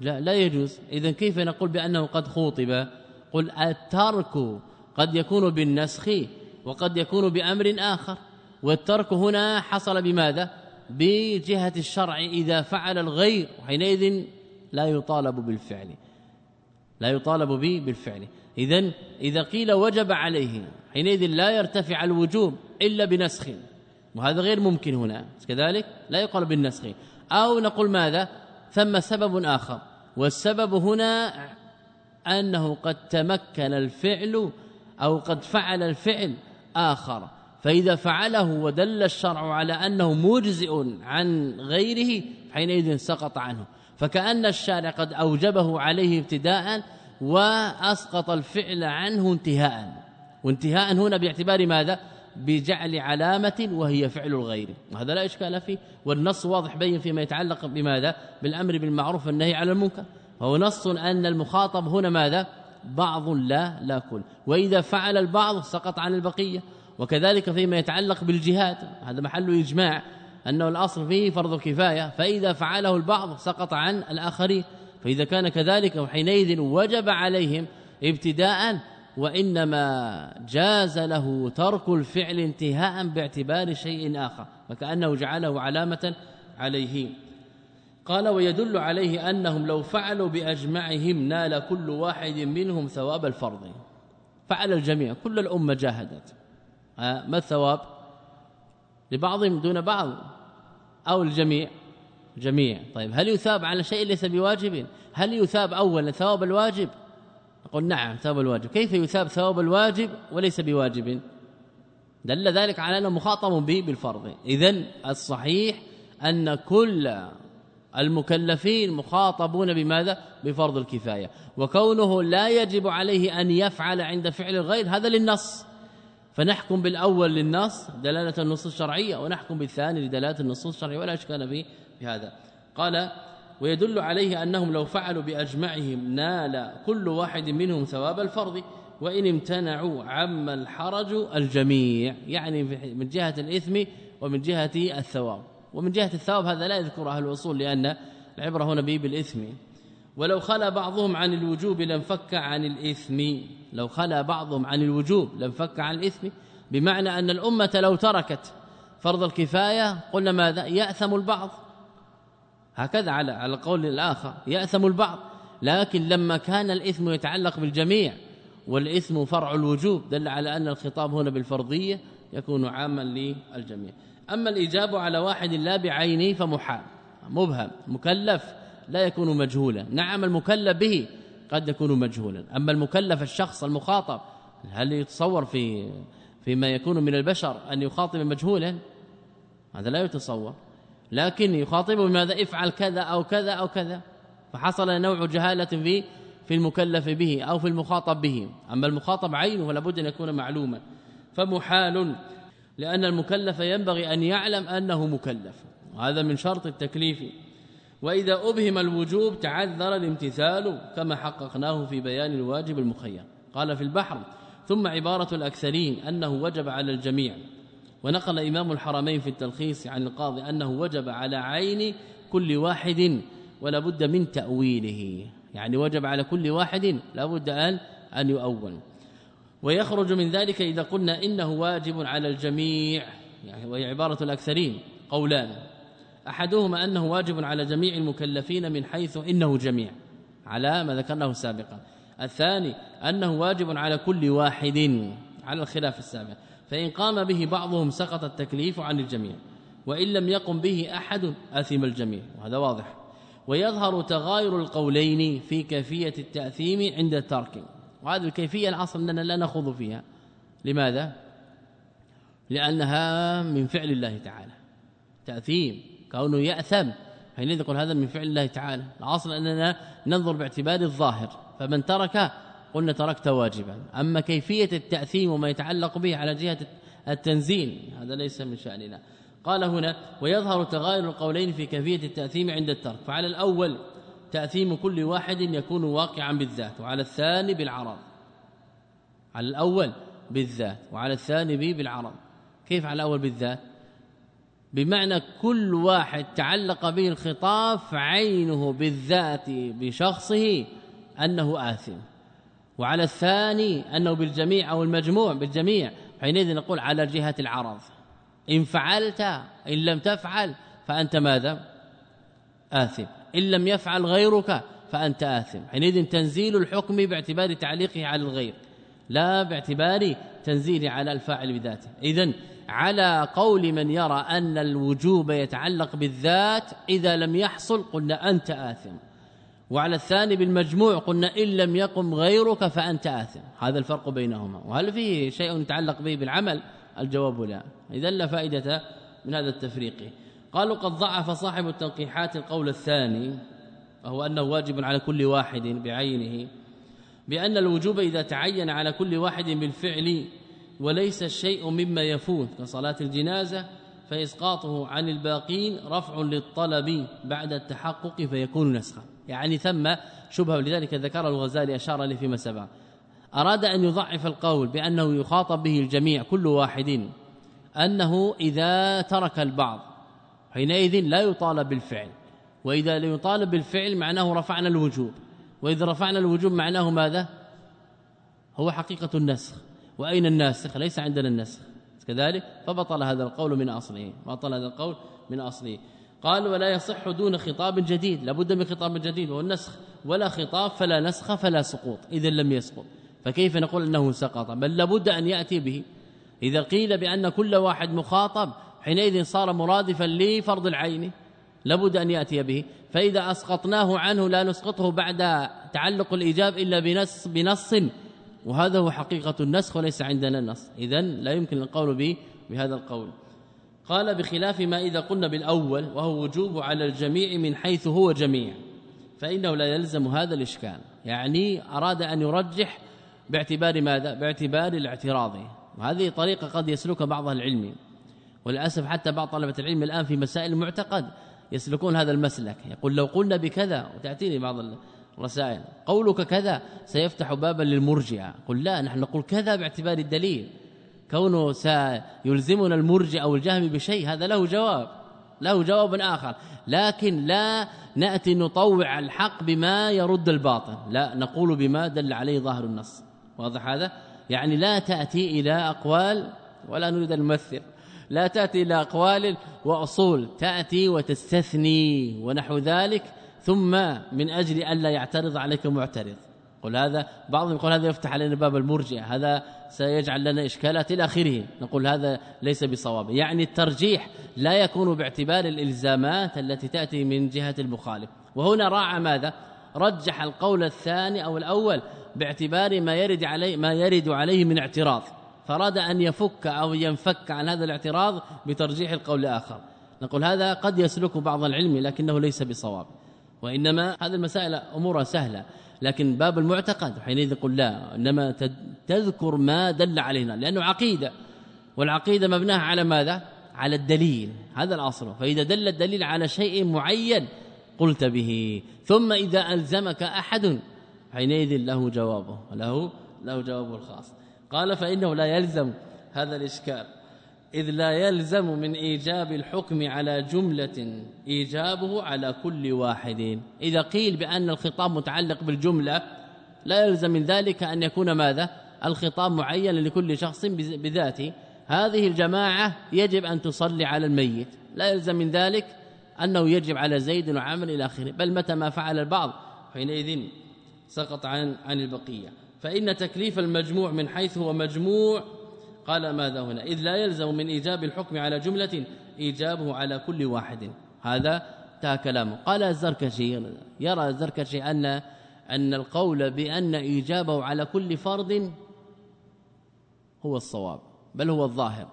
لا لا يجوز. اذا كيف نقول بأنه قد خوطب؟ قل الترك قد يكون بالنسخ وقد يكون بأمر آخر. والترك هنا حصل بماذا؟ بجهة الشرع. إذا فعل الغير حينئذ لا يطالب بالفعل. لا يطالب به بالفعل. اذا إذا قيل وجب عليه حينئذ لا يرتفع الوجوب إلا بنسخ. وهذا غير ممكن هنا. كذلك لا يقال بالنسخ. أو نقول ماذا؟ ثم سبب آخر. والسبب هنا أنه قد تمكن الفعل أو قد فعل الفعل آخر. فإذا فعله ودل الشرع على أنه مجزئ عن غيره حينئذ سقط عنه. فكأن الشارع قد أوجبه عليه ابتداء وأسقط الفعل عنه انتهاء. وانتهاء هنا باعتبار ماذا؟ بجعل علامة وهي فعل الغير. وهذا لا إشكال فيه. والنص واضح بين فيما يتعلق بماذا؟ بالأمر بالمعروف والنهي على المنكر. هو نص أن المخاطب هنا ماذا؟ بعض لا لا كل. وإذا فعل البعض سقط عن البقية. وكذلك فيما يتعلق بالجهاد. هذا محل إجماع أنه الأصل فيه فرض الكفاية. فإذا فعله البعض سقط عن الآخرين. فإذا كان كذلك حينئذ وجب عليهم ابتداء وإنما جاز له ترك الفعل انتهاء باعتبار شيء آخر وكانه جعله علامة عليه. قال ويدل عليه أنهم لو فعلوا بأجمعهم نال كل واحد منهم ثواب الفرض. فعل الجميع كل الأمة جاهدت. ما الثواب؟ لبعضهم دون بعض أو الجميع؟ جميع. طيب هل يثاب على شيء ليس بواجب؟ هل يثاب اولا ثواب الواجب؟ نقول نعم ثواب الواجب. كيف يثاب ثواب الواجب وليس بواجب؟ دل ذلك على أنه مخاطب به بالفرض. اذا الصحيح أن كل المكلفين مخاطبون بماذا؟ بفرض الكفاية. وكونه لا يجب عليه أن يفعل عند فعل الغير هذا للنص. فنحكم بالأول للنص دلالة النصوص الشرعية ونحكم بالثاني لدلالة النصوص الشرعية ولا إشكال به بهذا قال ويدل عليه أنهم لو فعلوا بأجمعهم نال كل واحد منهم ثواب الفرض وإن امتنعوا عم الحرج الجميع يعني من جهة الإثم ومن جهة الثواب. ومن جهة الثواب هذا لا يذكر أهل الأصول لأن العبرة هنا به بالإثم. ولو خلا بعضهم عن الوجوب لانفك عن الإثم. لو خلا بعضهم عن الوجوب لانفك عن الإثم. بمعنى أن الأمة لو تركت فرض الكفاية قلنا ماذا؟ يأثم البعض. هكذا على على القول الآخر يأثم البعض. لكن لما كان الإثم يتعلق بالجميع والإثم فرع الوجوب دل على أن الخطاب هنا بالفرضية يكون عاما للجميع. أما الإجابة على واحد لا بعينه فمحال مبهم مكلف لا يكون مجهولا. نعم المكلف به قد يكون مجهولا. أما المكلف الشخص المخاطب هل يتصور في فيما يكون من البشر أن يخاطب مجهولا؟ هذا لا يتصور. لكن يخاطبه بماذا؟ افعل كذا أو كذا أو كذا. فحصل نوع جهالة في في المكلف به أو في المخاطب به. أما المخاطب عينه لابد أن يكون معلوما. فمحال لأن المكلف ينبغي أن يعلم أنه مكلف. وهذا من شرط التكليف. وإذا أبهم الوجوب تعذر الامتثال كما حققناه في بيان الواجب المخير. قال في البحر ثم عبارة الأكثرين أنه وجب على الجميع. ونقل إمام الحرمين في التلخيص عن القاضي أنه وجب على عين كل واحد ولا بد من تأويله. يعني وجب على كل واحد لا بد أن أن يؤول. ويخرج من ذلك إذا قلنا إنه واجب على الجميع. يعني وهي عبارة الأكثرين قولان. أحدهما أنه واجب على جميع المكلفين من حيث إنه جميع على ما ذكرناه سابقا. الثاني أنه واجب على كل واحد على الخلاف السابق. فإن قام به بعضهم سقط التكليف عن الجميع وإن لم يقم به أحد أثم الجميع. وهذا واضح. ويظهر تغاير القولين في كيفية التأثيم عند الترك. وهذه الكيفية الأصل أننا لا نخوض فيها. لماذا؟ لأنها من فعل الله تعالى. تأثيم كونه يأثم. حينئذ يقول هذا من فعل الله تعالى. الأصل أننا ننظر باعتبار الظاهر. فمن ترك قلنا تركت واجبا. أما كيفية التأثيم وما يتعلق به على جهة التنزيل هذا ليس من شأننا. قال هنا ويظهر تغاير القولين في كيفية التأثيم عند الترك. فعلى الأول تأثيم كل واحد يكون واقعا بالذات وعلى الثاني بالعرض. على الأول بالذات وعلى الثاني به بالعرض. كيف على الأول بالذات؟ بمعنى كل واحد تعلق به الخطاب فعينه بالذات بشخصه أنه آثم. وعلى الثاني أنه بالجميع أو المجموع بالجميع حينئذ نقول على جهة العرض. إن فعلت إن لم تفعل فأنت ماذا؟ آثم. إن لم يفعل غيرك فأنت آثم. حينئذ تنزيل الحكم باعتبار تعليقه على الغير لا باعتبار تنزيله على الفاعل بذاته. اذا على قول من يرى أن الوجوب يتعلق بالذات إذا لم يحصل قلنا أنت آثم. وعلى الثاني بالمجموع قلنا إن لم يقم غيرك فأنت آثم. هذا الفرق بينهما. وهل فيه شيء يتعلق به بالعمل؟ الجواب لا. إذا لا فائدة من هذا التفريق. قالوا قد ضعف صاحب التنقيحات القول الثاني وهو أنه واجب على كل واحد بعينه بأن الوجوب إذا تعين على كل واحد بالفعل وليس الشيء مما يفوت كصلاة الجنازة فإسقاطه عن الباقين رفع للطلب بعد التحقق فيكون نسخا. يعني ثم شبهه لذلك ذكر الغزالي أشار له فيما سبق. أراد أن يضعف القول بأنه يخاطب به الجميع كل واحد أنه إذا ترك البعض حينئذ لا يطالب بالفعل وإذا لا يطالب بالفعل معناه رفعنا الوجوب وإذا رفعنا الوجوب معناه ماذا؟ هو حقيقة النسخ. وأين الناسخ؟ ليس عندنا النسخ. كذلك فبطل هذا القول من أصله بطل هذا القول من أصله. قال ولا يصح دون خطاب جديد لابد من خطاب جديد وهو النسخ. ولا خطاب فلا نسخ فلا سقوط إذا لم يسقط. فكيف نقول إنه سقط؟ بل لابد أن يأتي به. إذا قيل بأن كل واحد مخاطب حينئذ صار مرادفا لفرض العين. لابد أن يأتي به. فإذا أسقطناه عنه لا نسقطه بعد تعلق الإيجاب إلا بنص بنص. وهذا هو حقيقة النسخ وليس عندنا النص اذا لا يمكن القول به بهذا القول. قال بخلاف ما إذا قلنا بالأول وهو وجوب على الجميع من حيث هو جميع فإنه لا يلزم هذا الإشكال. يعني أراد أن يرجح باعتبار ماذا؟ باعتبار الاعتراض. وهذه طريقة قد يسلكها بعض العلم. وللأسف حتى بعض طلبة العلم الآن في مسائل المعتقد يسلكون هذا المسلك. يقول لو قلنا بكذا وتاتيني بعض الرسائل قولك كذا سيفتح بابا للمرجئة. قل لا نحن نقول كذا باعتبار الدليل. كونه سيلزمنا المرجئ أو الجهم بشيء هذا له جواب له جواب آخر. لكن لا نأتي نطوع الحق بما يرد الباطل لا نقول بما دل عليه ظاهر النص. واضح هذا؟ يعني لا تأتي إلى أقوال ولا نريد أن نمثل لا تأتي إلى أقوال وأصول تأتي وتستثني ونحو ذلك ثم من أجل أن لا يعترض عليك معترض. قل هذا بعضهم يقول هذا يفتح علينا باب المرجئة هذا سيجعل لنا إشكالات إلى آخره. نقول هذا ليس بصواب. يعني الترجيح لا يكون باعتبار الإلزامات التي تأتي من جهة المخالف. وهنا راعى ماذا؟ رجح القول الثاني أو الأول باعتبار ما يرد عليه ما يرد عليه من اعتراض. فراد أن يفك أو ينفك عن هذا الاعتراض بترجيح القول الآخر. نقول هذا قد يسلك بعض العلم لكنه ليس بصواب. وإنما هذه المسائل امورها سهلة. لكن باب المعتقد حينئذ قل لا إنما تذكر ما دل علينا لأنه عقيدة. والعقيدة مبناها على ماذا؟ على الدليل هذا الأصل. فإذا دل الدليل على شيء معين قلت به. ثم إذا ألزمك أحد حينئذ له جوابه له له جوابه الخاص. قال فإنه لا يلزم هذا الإشكال. إذ لا يلزم من إيجاب الحكم على جملة إيجابه على كل واحد. إذا قيل بأن الخطاب متعلق بالجملة لا يلزم من ذلك أن يكون ماذا؟ الخطاب معين لكل شخص بذاته. هذه الجماعة يجب أن تصلي على الميت. لا يلزم من ذلك أنه يجب على زيد وعامر إلى آخره. بل متى ما فعل البعض حينئذ سقط عن عن البقية. فإن تكليف المجموع من حيث هو مجموع قال ماذا هنا؟ إذ لا يلزم من إيجاب الحكم على جملة إيجابه على كل واحد. هذا تا كلامه. قال الزركشي يرى الزركشي أن أن القول بأن إيجابه على كل فرد هو الصواب بل هو الظاهر.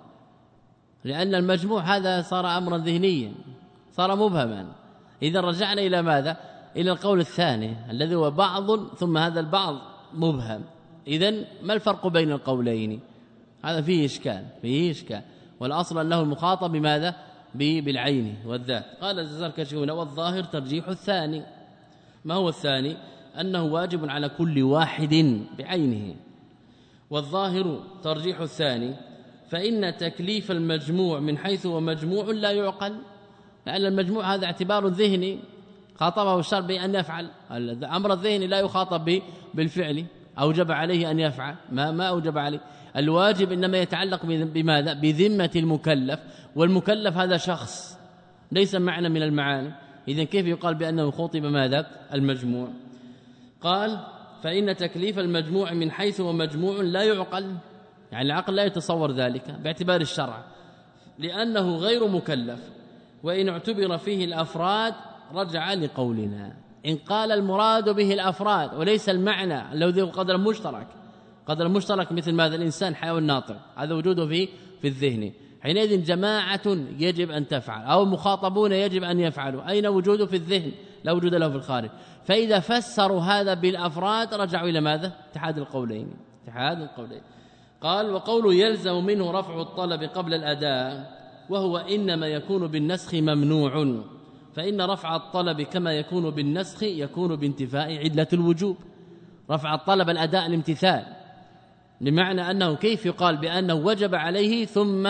لأن المجموع هذا صار أمرا ذهنيا صار مبهما. إذا رجعنا إلى ماذا؟ إلى القول الثاني الذي هو بعض ثم هذا البعض مبهم. اذا ما الفرق بين القولين؟ هذا فيه إشكال فيه إشكال. والأصل أنه المخاطب بماذا؟ بالعين والذات. قال الزركشي والظاهر ترجيح الثاني. ما هو الثاني؟ أنه واجب على كل واحد بعينه. والظاهر ترجيح الثاني فإن تكليف المجموع من حيث هو مجموع لا يعقل. لأن المجموع هذا اعتبار ذهني. خاطبه الشرع بان يفعل. الأمر الذهني لا يخاطب بالفعل. أوجب عليه أن يفعل. ما ما أوجب عليه؟ الواجب إنما يتعلق بماذا؟ بذمة المكلف والمكلف هذا شخص ليس معنى من المعاني. اذا كيف يقال بأنه خطب ماذا؟ المجموع. قال فإن تكليف المجموع من حيث هو مجموع لا يعقل يعني العقل لا يتصور ذلك باعتبار الشرع لأنه غير مكلف وإن اعتبر فيه الأفراد رجع لقولنا. إن قال المراد به الأفراد وليس المعنى الذي قدر مشترك قدر مشترك مثل ماذا الإنسان حيوان ناطق. هذا وجوده في في الذهن. حينئذ جماعة يجب أن تفعل أو مخاطبون يجب أن يفعلوا. أين وجوده في الذهن؟ لا وجود له في الخارج. فإذا فسروا هذا بالأفراد رجعوا إلى ماذا؟ اتحاد القولين. اتحاد القولين. قال وقول يلزم منه رفع الطلب قبل الأداء وهو إنما يكون بالنسخ ممنوع. فإن رفع الطلب كما يكون بالنسخ يكون بانتفاء عدة الوجوب. رفع الطلب الأداء الامتثال. بمعنى أنه كيف يقال بأنه وجب عليه ثم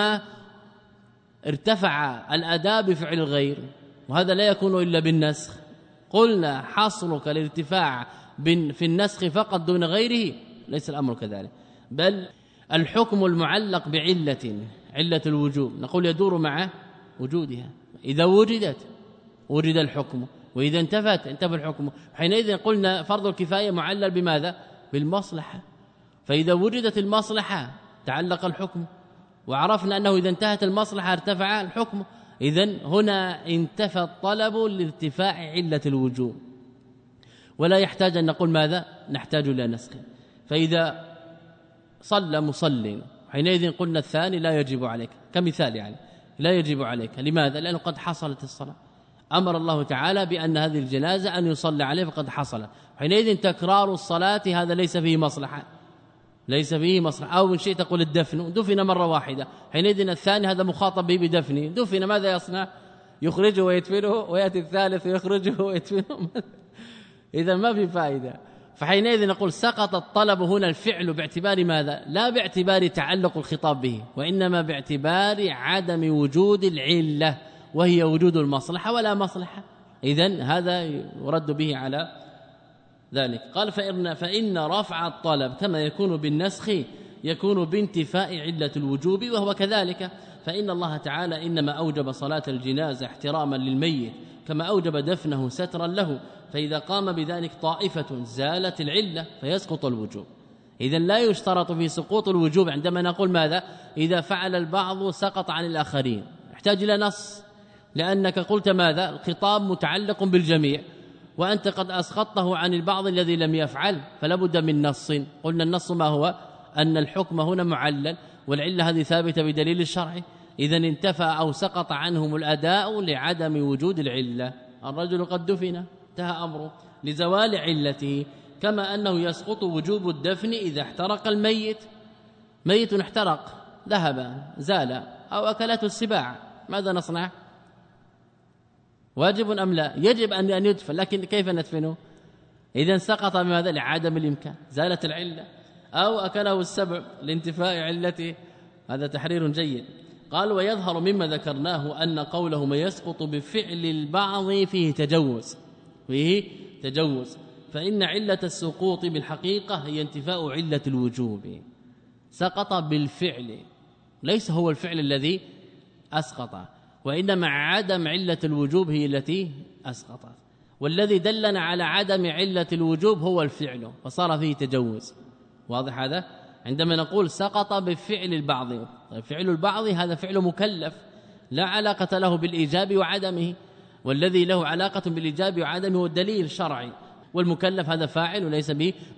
ارتفع الأداء بفعل الغير وهذا لا يكون إلا بالنسخ. قلنا حصرك الارتفاع في النسخ فقط دون غيره ليس الأمر كذلك. بل الحكم المعلق بعلة علة الوجوب. نقول يدور مع وجودها. إذا وجدت وجد الحكم. وإذا انتفت انتفى الحكم. حينئذ قلنا فرض الكفاية معلل بماذا؟ بالمصلحة. فإذا وجدت المصلحة تعلق الحكم وعرفنا أنه إذا انتهت المصلحة ارتفع الحكم اذا هنا انتفى الطلب لارتفاع علة الوجوب ولا يحتاج أن نقول ماذا؟ نحتاج إلى نسخ. فإذا صلى مصل حينئذ قلنا الثاني لا يجب عليك. كمثال يعني لا يجب عليك. لماذا؟ لأنه قد حصلت الصلاة. أمر الله تعالى بأن هذه الجنازة أن يصلى عليه فقد حصل حينئذ تكرار الصلاة هذا ليس فيه مصلحة. ليس فيه مصلحه أو إن شئت تقول الدفن. دفن مرة واحدة. حينئذ الثاني هذا مخاطب به بدفنه. دفن ماذا يصنع؟ يخرجه ويدفنه ويأتي الثالث ويخرجه ويدفنه. إذا ما في فائدة. فحينئذ نقول سقط الطلب هنا الفعل باعتبار ماذا؟ لا باعتبار تعلق الخطاب به وإنما باعتبار عدم وجود العلة وهي وجود المصلحة ولا مصلحة. اذا هذا يرد به على ذلك. قال فإن, فإن رفع الطلب كما يكون بالنسخ يكون بانتفاء علة الوجوب وهو كذلك. فإن الله تعالى إنما أوجب صلاة الجنازة احتراما للميت كما أوجب دفنه سترا له. فإذا قام بذلك طائفة زالت العلة فيسقط الوجوب. إذا لا يشترط في سقوط الوجوب عندما نقول ماذا؟ إذا فعل البعض سقط عن الآخرين. يحتاج إلى نص. لأنك قلت ماذا؟ الخطاب متعلق بالجميع. وأنت قد أسقطته عن البعض الذي لم يفعل فلا بد من نص. قلنا النص ما هو؟ أن الحكم هنا معلل والعلة هذه ثابتة بدليل الشرع. إذا انتفى أو سقط عنهم الأداء لعدم وجود العلة. الرجل قد دفن انتهى أمره. لزوال علته كما أنه يسقط وجوب الدفن إذا احترق الميت. ميت احترق ذهب زال أو أكلته السباع. ماذا نصنع؟ واجب أم لا؟ يجب ان أن يدفن لكن كيف ندفنه؟ إذا سقط بماذا لعدم الإمكان زالت العلة. أو أكله السبع لانتفاء علته. هذا تحرير جيد. قال ويظهر مما ذكرناه أن قوله ما يسقط بفعل البعض فيه تجوز. فيه تجوز. فإن علة السقوط بالحقيقة هي انتفاء علة الوجوب. سقط بالفعل. ليس هو الفعل الذي أسقط. وإنما عدم علة الوجوب هي التي أسقطت. والذي دلنا على عدم علة الوجوب هو الفعل فصار فيه تجوز. واضح هذا؟ عندما نقول سقط بفعل البعض. طيب فعل البعض هذا فعل مكلف لا علاقة له بالإيجاب وعدمه. والذي له علاقة بالإيجاب وعدمه هو الدليل الشرعي والمكلف هذا فاعل وليس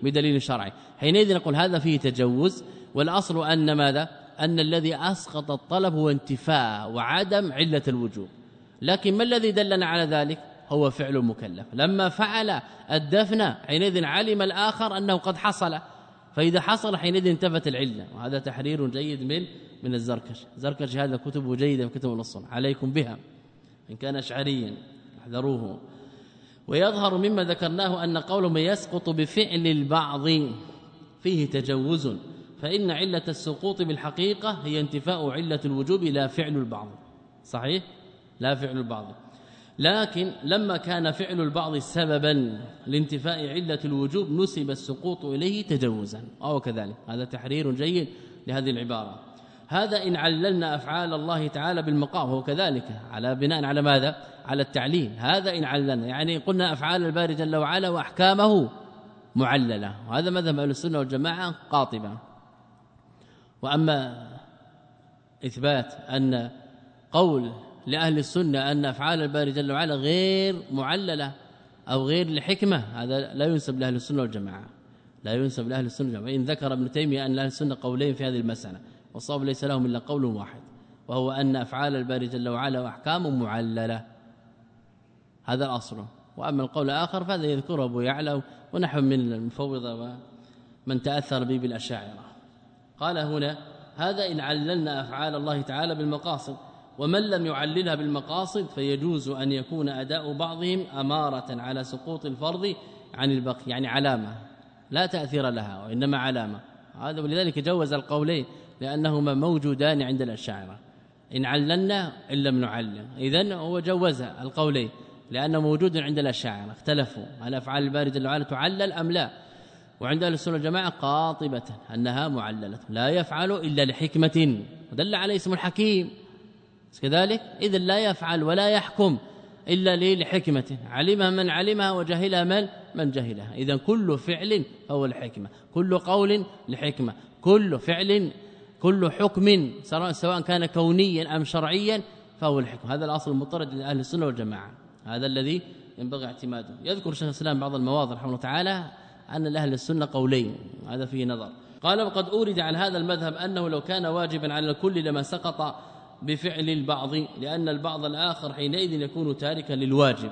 بدليل شرعي. حينئذ نقول هذا فيه تجوز. والأصل أن ماذا؟ أن الذي أسقط الطلب هو انتفاء وعدم علة الوجوب. لكن ما الذي دلنا على ذلك؟ هو فعل المكلف لما فعل الدفن حينئذ علم الآخر أنه قد حصل. فإذا حصل حينئذ انتفت العلة. وهذا تحرير جيد من من الزركش. زركش هذا كتبه جيدة في كتب النص. عليكم بها إن كان اشعريا. احذروه. ويظهر مما ذكرناه أن قول ما يسقط بفعل البعض فيه تجوز. فإن علة السقوط بالحقيقة هي انتفاء علة الوجوب لا فعل البعض. صحيح؟ لا فعل البعض. لكن لما كان فعل البعض سببا لانتفاء علة الوجوب نسب السقوط إليه تجوزا. أو كذلك. هذا تحرير جيد لهذه العبارة. هذا إن عللنا أفعال الله تعالى بالمقام. هو كذلك. على بناء على ماذا؟ على التعليل. هذا إن عللنا. يعني قلنا أفعال الباري جل وعلا وأحكامه معللة. وهذا مذهب أهل السنة والجماعة قاطبة. وأما إثبات أن قول لأهل السنة أن أفعال الباري جل وعلا غير معللة أو غير لحكمة هذا لا ينسب لأهل السنة والجماعة. لا ينسب لأهل السنة والجماعة. ان ذكر ابن تيمية أن أهل السنة قولين في هذه المسألة والصواب ليس لهم إلا قول واحد وهو أن أفعال الباري جل وعلا وأحكام معللة. هذا الأصل. وأما القول الآخر فهذا يذكره أبو يعلى ونحو من المفوضة ومن تأثر به بالأشاعرة. قال هنا هذا إن عللنا أفعال الله تعالى بالمقاصد ومن لم يعللها بالمقاصد فيجوز أن يكون أداء بعضهم أمارة على سقوط الفرض عن البقي يعني علامة لا تأثير لها وإنما علامة. هذا ولذلك جوز القولين لأنهما موجودان عند الأشاعرة. إن عللنا إن لم نعلل. إذن هو جوز القولين لأنه موجود عند الأشاعرة اختلفوا هل أفعال وعلا تعلل أم لا؟ وعند أهل السنة والجماعة قاطبة أنها معللة لا يفعل إلا لحكمة. ودل عليه اسم الحكيم. كذلك اذا لا يفعل ولا يحكم إلا لحكمه علمها من علمها وجهلها من من جهلها. اذا كل فعل هو الحكمة. كل قول لحكمه كل فعل كل حكم سواء كان كونيا أم شرعيا فهو الحكمة. هذا الأصل المطرد لأهل السنة والجماعة. هذا الذي ينبغي اعتماده. يذكر شيخ الإسلام بعض المواضع رحمه الله تعالى. أن لأهل السنة قولين. هذا فيه نظر. قال وقد أورد على هذا المذهب أنه لو كان واجبا على الكل لما سقط بفعل البعض لأن البعض الآخر حينئذ يكون تاركا للواجب.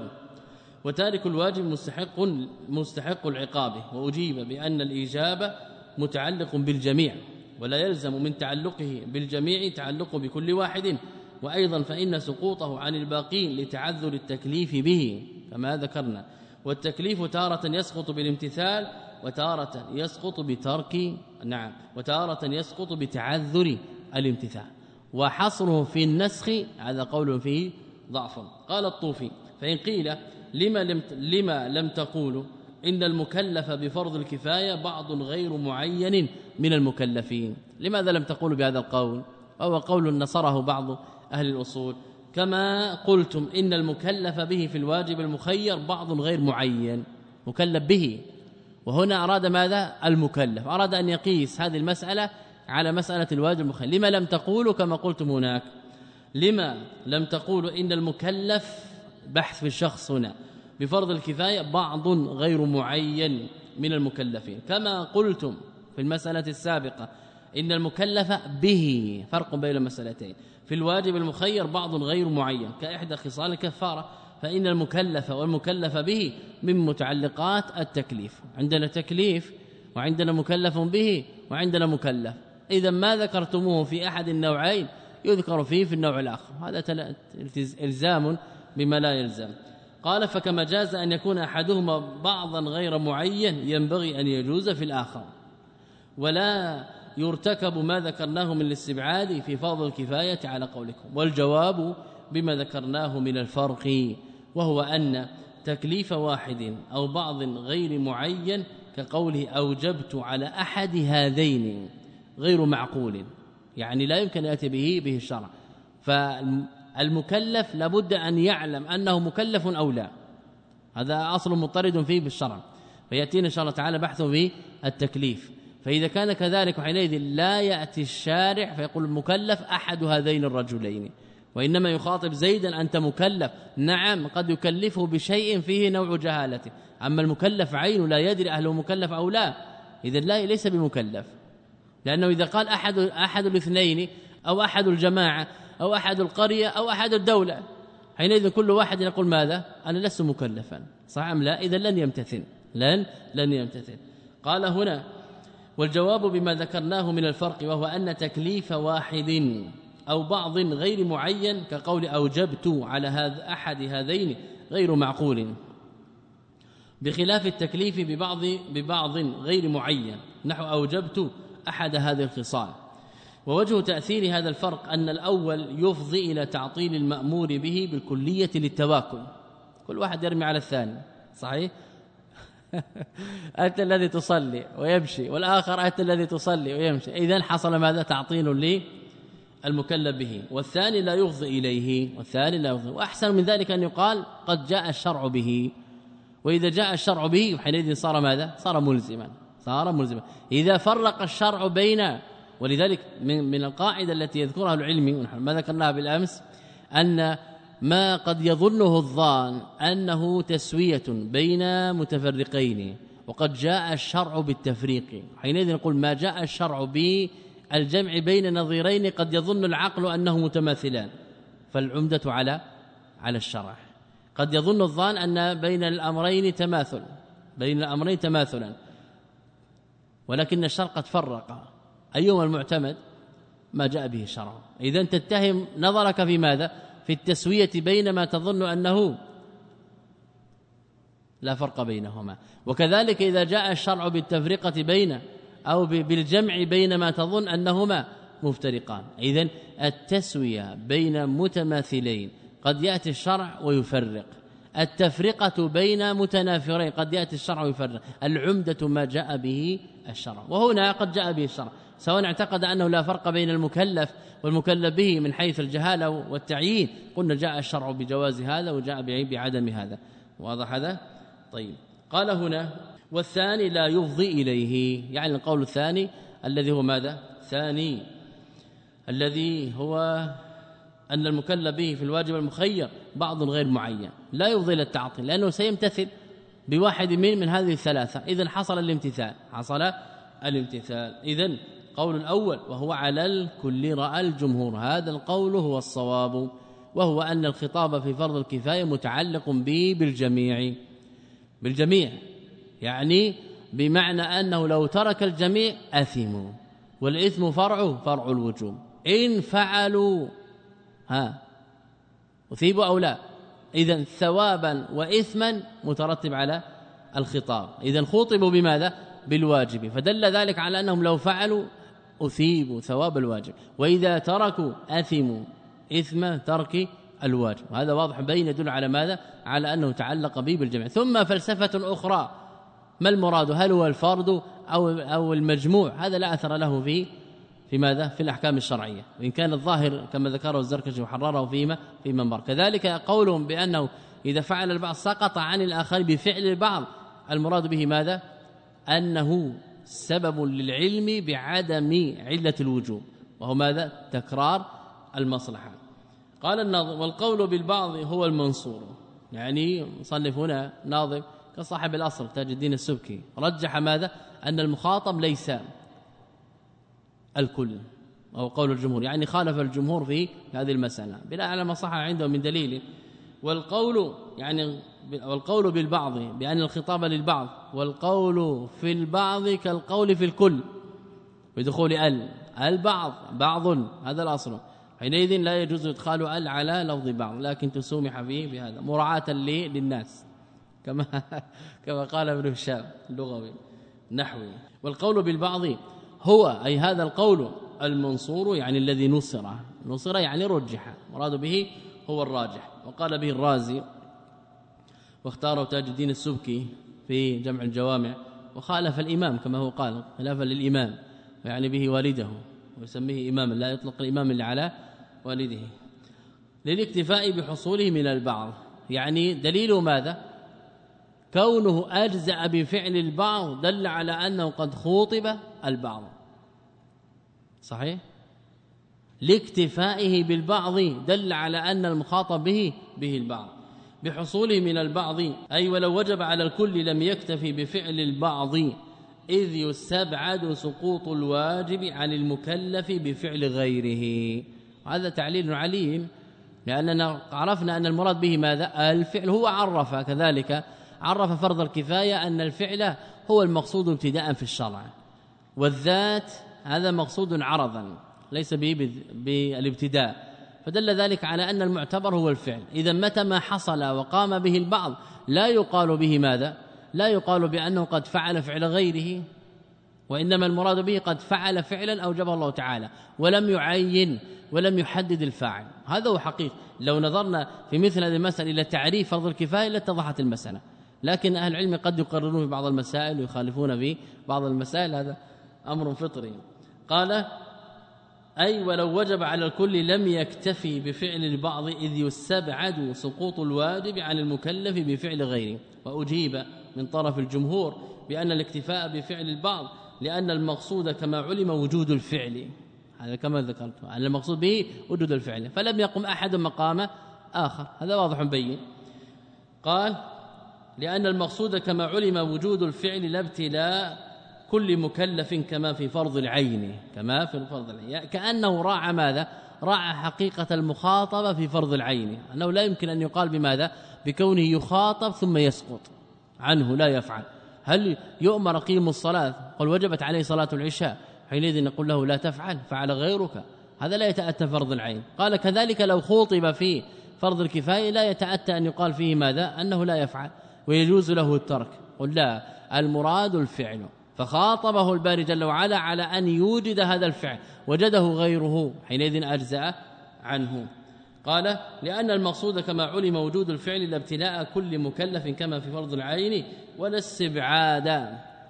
وتارك الواجب مستحق مستحق العقاب. وأجيب بأن الاجابه متعلق بالجميع ولا يلزم من تعلقه بالجميع تعلق بكل واحد. وأيضا فإن سقوطه عن الباقين لتعذر التكليف به كما ذكرنا. والتكليف تارة يسقط بالامتثال وتارة يسقط بترك نعم وتارة يسقط بتعذر الامتثال. وحصره في النسخ هذا قول فيه ضعف. قال الطوفي فإن قيل لما لم لما لم تقولوا إن المكلف بفرض الكفاية بعض غير معين من المكلفين. لماذا لم تقولوا بهذا القول؟ وهو قول نصره بعض أهل الأصول. كما قلتم إن المكلف به في الواجب المخير بعض غير معين مكلف به. وهنا أراد ماذا؟ المكلف. أراد أن يقيس هذه المسألة على مسألة الواجب المخير. لما لم تقولوا كما قلتم هناك؟ لما لم تقولوا إن المكلف بحث في الشخص هنا؟ بفرض الكفاية بعض غير معين من المكلفين. كما قلتم في المسألة السابقة إن المكلف به فرق بين المسألتين. في الواجب المخير بعض غير معين كإحدى خصال الكفارة فإن المكلف والمكلف به من متعلقات التكليف. عندنا تكليف وعندنا مكلف به وعندنا مكلف. إذا ما ذكرتموه في أحد النوعين يذكر فيه في النوع الآخر. هذا الزام بما لا يلزم. قال فكما جاز أن يكون أحدهما بعضا غير معين ينبغي أن يجوز في الآخر. ولا يرتكب ما ذكرناه من الاستبعاد في فرض الكفاية على قولكم والجواب بما ذكرناه من الفرق وهو أن تكليف واحد أو بعض غير معين كقوله أوجبت على أحد هذين غير معقول يعني لا يمكن يأتي به به الشرع. فالمكلف لابد أن يعلم أنه مكلف أو لا. هذا أصل مضطرد فيه بالشرع. فيأتينا إن شاء الله تعالى بحث في التكليف. فإذا كان كذلك حينئذ لا يأتي الشارع فيقول المكلف أحد هذين الرجلين وإنما يخاطب زيدا أنت مكلف. نعم قد يكلفه بشيء فيه نوع جهالته أما المكلف عين لا يدري أهله مكلف أو لا. اذا لا ليس بمكلف. لأنه إذا قال أحد أحد الاثنين أو أحد الجماعة أو أحد القرية أو أحد الدولة حينئذ كل واحد يقول ماذا؟ أنا لست مكلفا. صح أم لا؟ اذا لن يمتثل. لن لن يمتثل. قال هنا والجواب بما ذكرناه من الفرق وهو أن تكليف واحد أو بعض غير معين كقول أوجبت على هذا أحد هذين غير معقول. بخلاف التكليف ببعض ببعض غير معين نحو أوجبت أحد هذه الخصال. ووجه تأثير هذا الفرق أن الأول يفضي إلى تعطيل المأمور به بالكلية للتواكل. كل واحد يرمي على الثاني صحيح؟ انت الذي تصلي ويمشي والآخر أنت الذي تصلي ويمشي. اذا حصل ماذا؟ تعطيل لي المكلف به. والثاني لا يفضي إليه. والثاني لا يفضي. وأحسن من ذلك أن يقال قد جاء الشرع به. وإذا جاء الشرع به حينئذ صار ماذا؟ صار ملزما. صار ملزما. إذا فرق الشرع بين ولذلك من من القاعدة التي يذكرها العلم ما ذكرناها بالأمس أن ما قد يظنه الظان أنه تسوية بين متفرقين وقد جاء الشرع بالتفريق. حينئذ نقول ما جاء الشرع بالجمع بين نظيرين قد يظن العقل انه متماثلان. فالعمدة على على الشرع. قد يظن الظان أن بين الأمرين تماثل بين الأمرين تماثلا. ولكن الشرع قد فرق. أيهما المعتمد؟ ما جاء به الشرع. اذا تتهم نظرك في ماذا؟ في التسوية بين ما تظن أنه لا فرق بينهما. وكذلك إذا جاء الشرع بالتفرقة بين أو بالجمع بين ما تظن أنهما مفترقان. اذا التسوية بين متماثلين قد يأتي الشرع ويفرق. التفرقة بين متنافرين قد يأتي الشرع ويفرق. العمدة ما جاء به الشرع. وهنا قد جاء به الشرع. سواء اعتقد أنه لا فرق بين المكلف والمكلف به من حيث الجهالة والتعيين. قلنا جاء الشرع بجواز هذا وجاء بعدم هذا. واضح هذا؟ طيب. قال هنا والثاني لا يفضي إليه. يعني القول الثاني الذي هو ماذا؟ ثاني. الذي هو أن المكلف به في الواجب المخير بعض غير معين. لا يفضي إلى التعطيل لأنه سيمتثل بواحد من من هذه الثلاثة. اذا حصل الامتثال. حصل الامتثال. اذا قول الأول وهو على الكل رأى الجمهور. هذا القول هو الصواب وهو أن الخطاب في فرض الكفاية متعلق به بالجميع. بالجميع يعني بمعنى أنه لو ترك الجميع أثموا والإثم فرع فرع الوجوب. إن فعلوا ها أثيبوا أو لا اذا ثوابا واثما مترتب على الخطاب. اذا خطبوا بماذا؟ بالواجب. فدل ذلك على أنهم لو فعلوا اثيبوا ثواب الواجب. وإذا تركوا أثموا إثم ترك الواجب. وهذا واضح بين يدل على ماذا؟ على أنه تعلق به بالجمع ثم فلسفة أخرى. ما المراد؟ هل هو الفرد أو أو المجموع؟ هذا لا أثر له في في ماذا؟ في الأحكام الشرعية. وإن كان الظاهر كما ذكره الزركشي وحرره فيما في منبر كذلك قولهم بأنه إذا فعل البعض سقط عن الآخر بفعل البعض المراد به ماذا؟ أنه سبب للعلم بعدم علة الوجوب وهو ماذا؟ تكرار المصلحة. قال الناظم والقول بالبعض هو المنصور. يعني مصنف هنا ناظم كصاحب الأصل تاج الدين السبكي رجح ماذا؟ أن المخاطب ليس الكل أو قول الجمهور. يعني خالف الجمهور في هذه المسألة. بناء على ما صح عنده من دليل. والقول يعني والقول بالبعض بأن الخطاب للبعض والقول في البعض كالقول في الكل بدخول ال البعض بعض هذا الأصل. حينئذ لا يجوز إدخال ال على لفظ بعض لكن تسومح فيه بهذا مراعاة للناس. كما كما قال ابن هشام اللغوي نحوي. والقول بالبعض هو أي هذا القول المنصور يعني الذي نصر. نصر يعني رجح. مراد به هو الراجح. وقال به الرازي واختاره تاج الدين السبكي في جمع الجوامع وخالف الإمام كما هو قال خلافا للإمام ويعني به والده ويسميه إماما لا يطلق الإمام إلا على والده. للاكتفاء بحصوله من البعض. يعني دليل ماذا؟ كونه أجزأ بفعل البعض دل على أنه قد خوطب البعض. صحيح؟ لاكتفائه بالبعض دل على أن المخاطب به به البعض. بحصوله من البعض أي ولو وجب على الكل لم يكتفي بفعل البعض إذ يستبعد سقوط الواجب عن المكلف بفعل غيره. هذا تعليل عليم لأننا عرفنا أن المراد به ماذا؟ الفعل. هو عرف كذلك عرف فرض الكفاية أن الفعل هو المقصود ابتداء في الشرع. والذات هذا مقصود عرضا ليس به بالابتداء. فدل ذلك على أن المعتبر هو الفعل. إذا متى ما حصل وقام به البعض لا يقال به ماذا؟ لا يقال بأنه قد فعل فعل غيره وإنما المراد به قد فعل فعلا أوجبه الله تعالى ولم يعين ولم يحدد الفاعل. هذا هو حقيقة. لو نظرنا في مثل هذه المسألة إلى تعريف فرض الكفاية لاتضحت المسألة. لكن أهل العلم قد يقررون في بعض المسائل ويخالفون في بعض المسائل. هذا أمر فطري. قال أي ولو وجب على الكل لم يكتفي بفعل البعض إذ يستبعد سقوط الواجب عن المكلف بفعل غيره. وأجيب من طرف الجمهور بأن الاكتفاء بفعل البعض لأن المقصود كما علم وجود الفعل. هذا كما ذكرت أن المقصود به وجود الفعل. فلم يقم أحد مقام آخر. هذا واضح بين. قال لأن المقصود كما علم وجود الفعل لا ابتلاء كل مكلف كما في فرض العين كما في فرض العين. يعني كأنه راعى ماذا؟ راعى حقيقة المخاطبة في فرض العين. أنه لا يمكن أن يقال بماذا؟ بكونه يخاطب ثم يسقط. عنه لا يفعل. هل يؤمر قيم الصلاة؟ قل وجبت عليه صلاة العشاء. حينئذ نقول له لا تفعل فعل غيرك. هذا لا يتأتى فرض العين. قال كذلك لو خوطب في فرض الكفاية لا يتأتى أن يقال فيه ماذا؟ أنه لا يفعل ويجوز له الترك. قل لا المراد الفعل. فخاطبه الباري جل وعلا على أن يوجد هذا الفعل. وجده غيره حينئذ أجزأ عنه. قال لأن المقصود كما علم وجود الفعل لابتلاء كل مكلف كما في فرض العين ولا استبعاد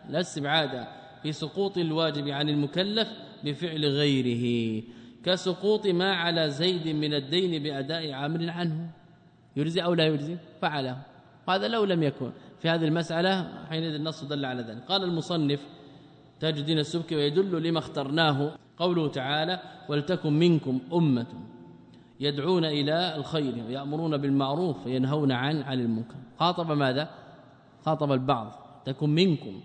لا استبعاد في سقوط الواجب عن المكلف بفعل غيره كسقوط ما على زيد من الدين بأداء عامل عنه. يجزي أو لا يجزي؟ فعله. هذا لو لم يكن. في هذه المسألة حينئذ النص دل على ذلك. قال المصنف تاج الدين السبكي ويدل لما اخترناه قوله تعالى ولتكن منكم أمة يدعون إلى الخير ويأمرون بالمعروف وينهون عن عن المنكر. خاطب ماذا؟ خاطب البعض تكن منكم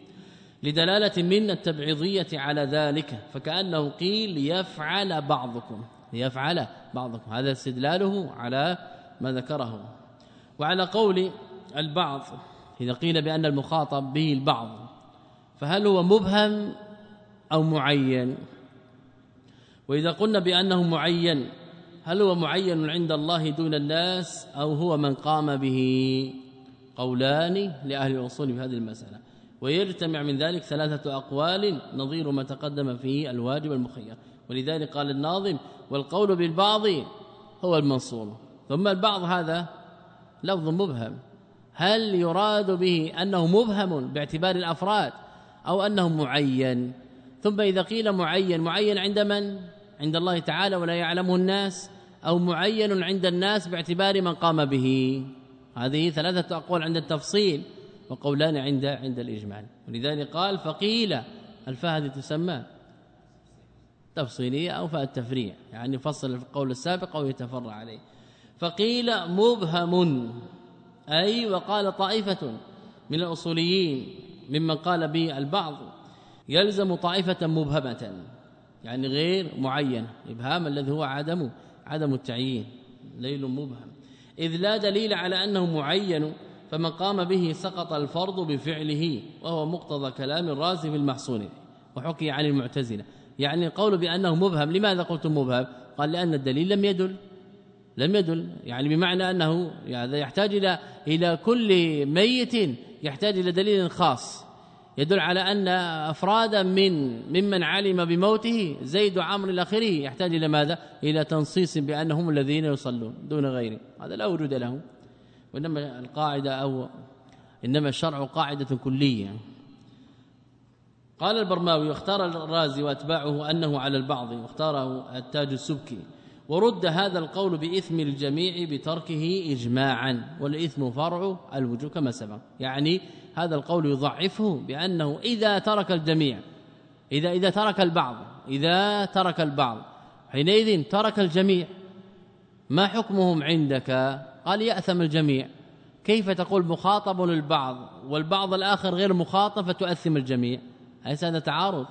لدلالة من التبعيضية على ذلك فكأنه قيل ليفعل بعضكم ليفعل بعضكم. هذا استدلاله على ما ذكره. وعلى قول البعض إذا قيل بأن المخاطب به البعض فهل هو مبهم أو معين؟ وإذا قلنا بأنه معين هل هو معين عند الله دون الناس أو هو من قام به؟ قولان لأهل الأصول في هذه المسألة. ويجتمع من ذلك ثلاثة أقوال نظير ما تقدم فيه الواجب المخير ولذلك قال الناظم والقول بالبعض هو المنصور ثم البعض هذا لفظ مبهم. هل يراد به أنه مبهم باعتبار الأفراد أو أنه معين؟ ثم إذا قيل معين معين عند من؟ عند الله تعالى ولا يعلمه الناس؟ أو معين عند الناس باعتبار من قام به؟ هذه ثلاثة أقوال عند التفصيل وقولان عند عند الإجمال. ولذلك قال فقيل الفاء هذه تسمى تفصيلية أو فاء التفريع يعني يفصل القول السابق أو يتفرع عليه. فقيل مبهم. أي وقال طائفة من الأصوليين ممن قال به البعض يلزم طائفة مبهمة يعني غير معين إبهام الذي هو عدم عدم التعيين ليل مبهم. إذ لا دليل على أنه معين فمن قام به سقط الفرض بفعله وهو مقتضى كلام الرازي في المحصول وحكي عن المعتزلة. يعني القول بأنه مبهم لماذا قلت مبهم؟ قال لأن الدليل لم يدل. لم يدل يعني بمعنى أنه يعني يحتاج إلى إلى كل ميت يحتاج إلى دليل خاص. يدل على أن افرادا من ممن علم بموته زيد وعمر إلى آخره يحتاج إلى ماذا؟ إلى تنصيص بأنهم الذين يصلون دون غيره هذا لا وجود له. وإنما القاعدة أو إنما الشرع قاعدة كلية. قال البرماوي واختار الرازي وأتباعه أنه على البعض واختاره التاج السبكي. ورد هذا القول بإثم الجميع بتركه اجماعا والإثم فرع الوجوب كما سبق. يعني هذا القول يضعفه بأنه إذا ترك الجميع إذا إذا ترك البعض إذا ترك البعض حينئذ ترك الجميع ما حكمهم عندك؟ قال يأثم الجميع. كيف تقول مخاطب للبعض والبعض الآخر غير مخاطب فتؤثم الجميع؟ اليس هذا تعارض.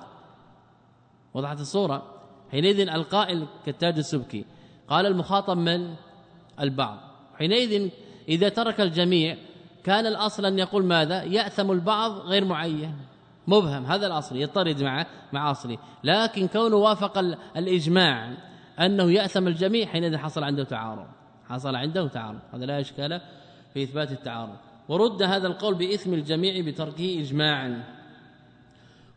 وضحت الصورة. حينئذ القائل كالتاج السبكي. قال المخاطب من؟ البعض. حينئذ إذا ترك الجميع كان الأصل أن يقول ماذا؟ يأثم البعض غير معين. مبهم. هذا الأصل. يطرد مع مع أصله. لكن كونه وافق الإجماع أنه يأثم الجميع حينئذ حصل عنده تعارض. حصل عنده تعارض. هذا لا إشكال في إثبات التعارض. ورد هذا القول بإثم الجميع بتركه اجماعا.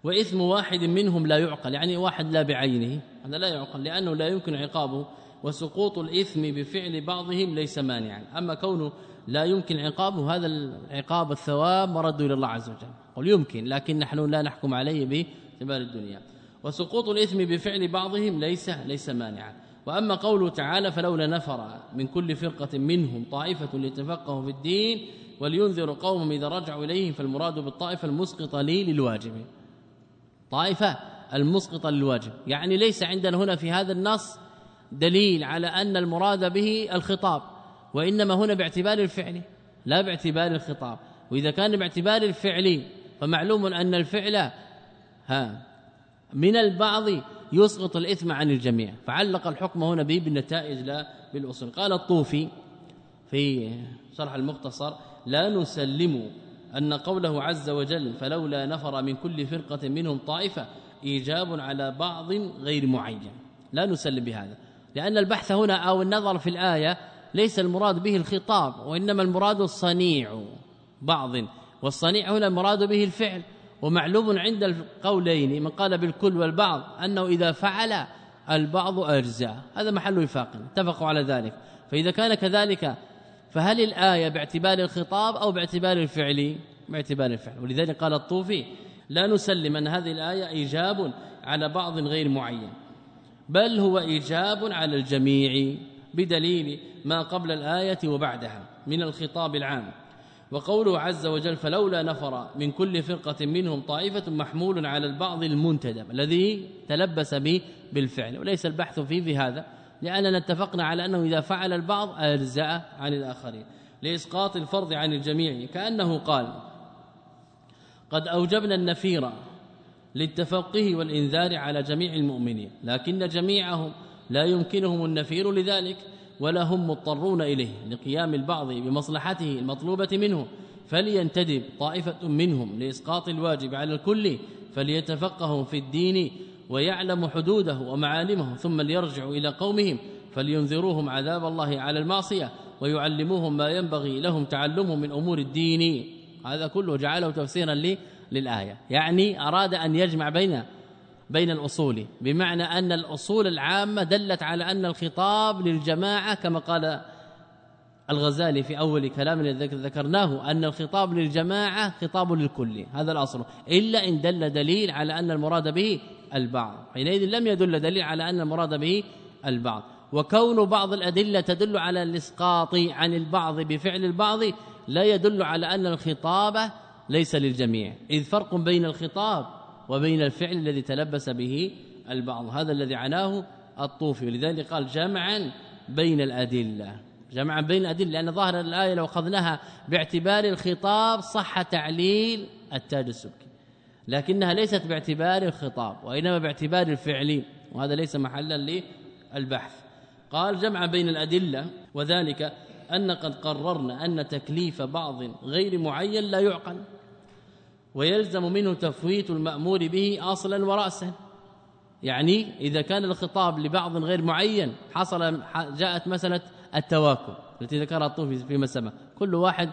وإثم واحد منهم لا يعقل يعني واحد لا بعينه هذا لا يعقل لأنه لا يمكن عقابه وسقوط الإثم بفعل بعضهم ليس مانعا. أما كونه لا يمكن عقابه هذا العقاب الثواب مرد إلى الله عز وجل. قل يمكن لكن نحن لا نحكم عليه باعتبار الدنيا. وسقوط الإثم بفعل بعضهم ليس ليس مانعا. وأما قوله تعالى فلولا نفر من كل فرقة منهم طائفة ليتفقهوا في الدين ولينذر قومهم إذا رجعوا إليهم فالمراد بالطائفة المسقطة لي للواجب. طائفة المسقطة للواجب. يعني ليس عندنا هنا في هذا النص دليل على أن المراد به الخطاب وإنما هنا باعتبار الفعل لا باعتبار الخطاب. وإذا كان باعتبار الفعل فمعلوم أن الفعل ها من البعض يسقط الإثم عن الجميع. فعلق الحكم هنا به بالنتائج لا بالأصول. قال الطوفي في شرح المختصر لا نسلم أن قوله عز وجل فلولا نفر من كل فرقة منهم طائفة إيجاب على بعض غير معين. لا نسلم بهذا. لأن البحث هنا أو النظر في الآية ليس المراد به الخطاب وإنما المراد الصنيع بعض. والصنيع هنا المراد به الفعل. ومعلوم عند القولين من قال بالكل والبعض أنه إذا فعل البعض أجزاء. هذا محل وفاق. اتفقوا على ذلك. فإذا كان كذلك فهل الآية باعتبار الخطاب أو باعتبار الفعل؟ باعتبار الفعل. ولذلك قال الطوفي لا نسلم أن هذه الآية إيجاب على بعض غير معين بل هو إيجاب على الجميع بدليل ما قبل الآية وبعدها من الخطاب العام. وقوله عز وجل فلولا نفر من كل فرقة منهم طائفة محمول على البعض المنتدب الذي تلبس به بالفعل. وليس البحث فيه في هذا. لأننا اتفقنا على أنه إذا فعل البعض أجزاء عن الآخرين. لإسقاط الفرض عن الجميع. كأنه قال قد أوجبنا النفير للتفقه والإنذار على جميع المؤمنين لكن جميعهم لا يمكنهم النفير لذلك ولا هم مضطرون إليه لقيام البعض بمصلحته المطلوبة منه. فلينتدب طائفة منهم لإسقاط الواجب على الكل فليتفقهوا في الدين ويعلم حدوده ومعالمه ثم ليرجعوا إلى قومهم فلينذروهم عذاب الله على المعصية ويعلموهم ما ينبغي لهم تعلمه من أمور الدين. هذا كله جعله تفسيرا للآية. يعني أراد أن يجمع بين بين الأصول بمعنى أن الأصول العامة دلت على أن الخطاب للجماعة كما قال الغزالي في أول كلام ذكرناه أن الخطاب للجماعة خطاب للكل هذا الأصل. إلا إن دل دليل على أن المراد به البعض. حينئذ لم يدل دليل على أن المراد به البعض. وكون بعض الأدلة تدل على الإسقاط عن البعض بفعل البعض لا يدل على أن الخطاب ليس للجميع. إذ فرق بين الخطاب وبين الفعل الذي تلبس به البعض. هذا الذي عناه الطوفي. ولذلك قال جمعا بين الأدلة. جمعا بين الأدلة لأن ظاهر الآية لو أخذناها باعتبار الخطاب صح تعليل التاج السبكي. لكنها ليست باعتبار الخطاب وإنما باعتبار الفعل وهذا ليس محلا للبحث. قال جمعا بين الأدلة وذلك أن قد قررنا أن تكليف بعض غير معين لا يعقل ويلزم منه تفويت المأمور به أصلا وراسا. يعني إذا كان الخطاب لبعض غير معين حصل جاءت مسألة التواكل التي ذكرها الطوفي في سبق كل واحد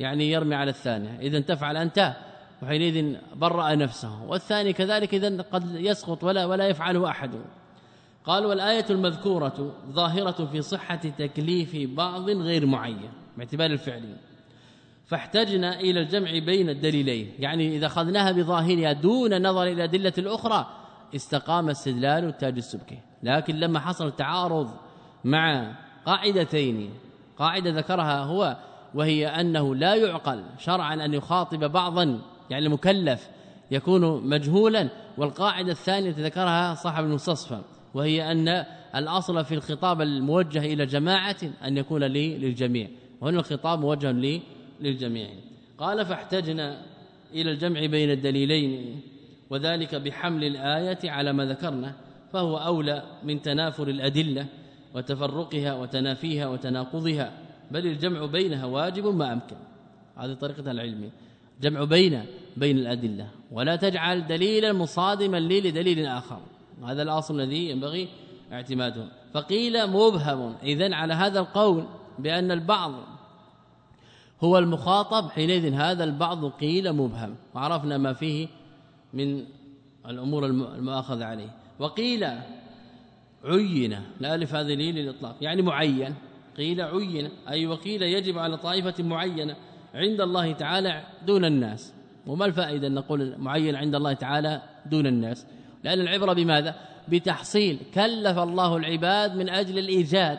يعني يرمي على الثاني إذا تفعل أنت وحينئذ برأ نفسه. والثاني كذلك إذا قد يسقط ولا ولا يفعله أحد. قال والآية المذكورة ظاهرة في صحة تكليف بعض غير معين باعتبار الفعل. فاحتجنا إلى الجمع بين الدليلين. يعني إذا أخذناها بظاهرها دون نظر إلى الأدلة الأخرى استقام استدلال التاج السبكي. لكن لما حصل تعارض مع قاعدتين. قاعدة ذكرها هو وهي أنه لا يعقل شرعا أن يخاطب بعضا يعني المكلف يكون مجهولا. والقاعدة الثانية ذكرها صاحب المستصفى وهي أن الأصل في الخطاب الموجه إلى جماعة أن يكون لي للجميع. وهنا الخطاب موجه لي للجميع. قال فاحتجنا إلى الجمع بين الدليلين وذلك بحمل الآية على ما ذكرنا فهو أولى من تنافر الأدلة وتفرقها وتنافيها وتناقضها بل الجمع بينها واجب ما أمكن. هذه طريقة العلم. جمع بين بين الأدلة. ولا تجعل دليلا مصادما لي لدليل آخر. هذا الأصل الذي ينبغي اعتماده. فقيل مبهم. إذن على هذا القول بأن البعض هو المخاطب. حينئذ هذا البعض قيل مبهم. وعرفنا ما فيه من الأمور المؤاخذ عليه. وقيل عين الالف هذه للإطلاق يعني معين قيل عين أي وقيل يجب على طائفة معينة عند الله تعالى دون الناس. وما الفائدة أن نقول معين عند الله تعالى دون الناس؟ لأن العبرة بماذا؟ بتحصيل كلف الله العباد من أجل الإيجاد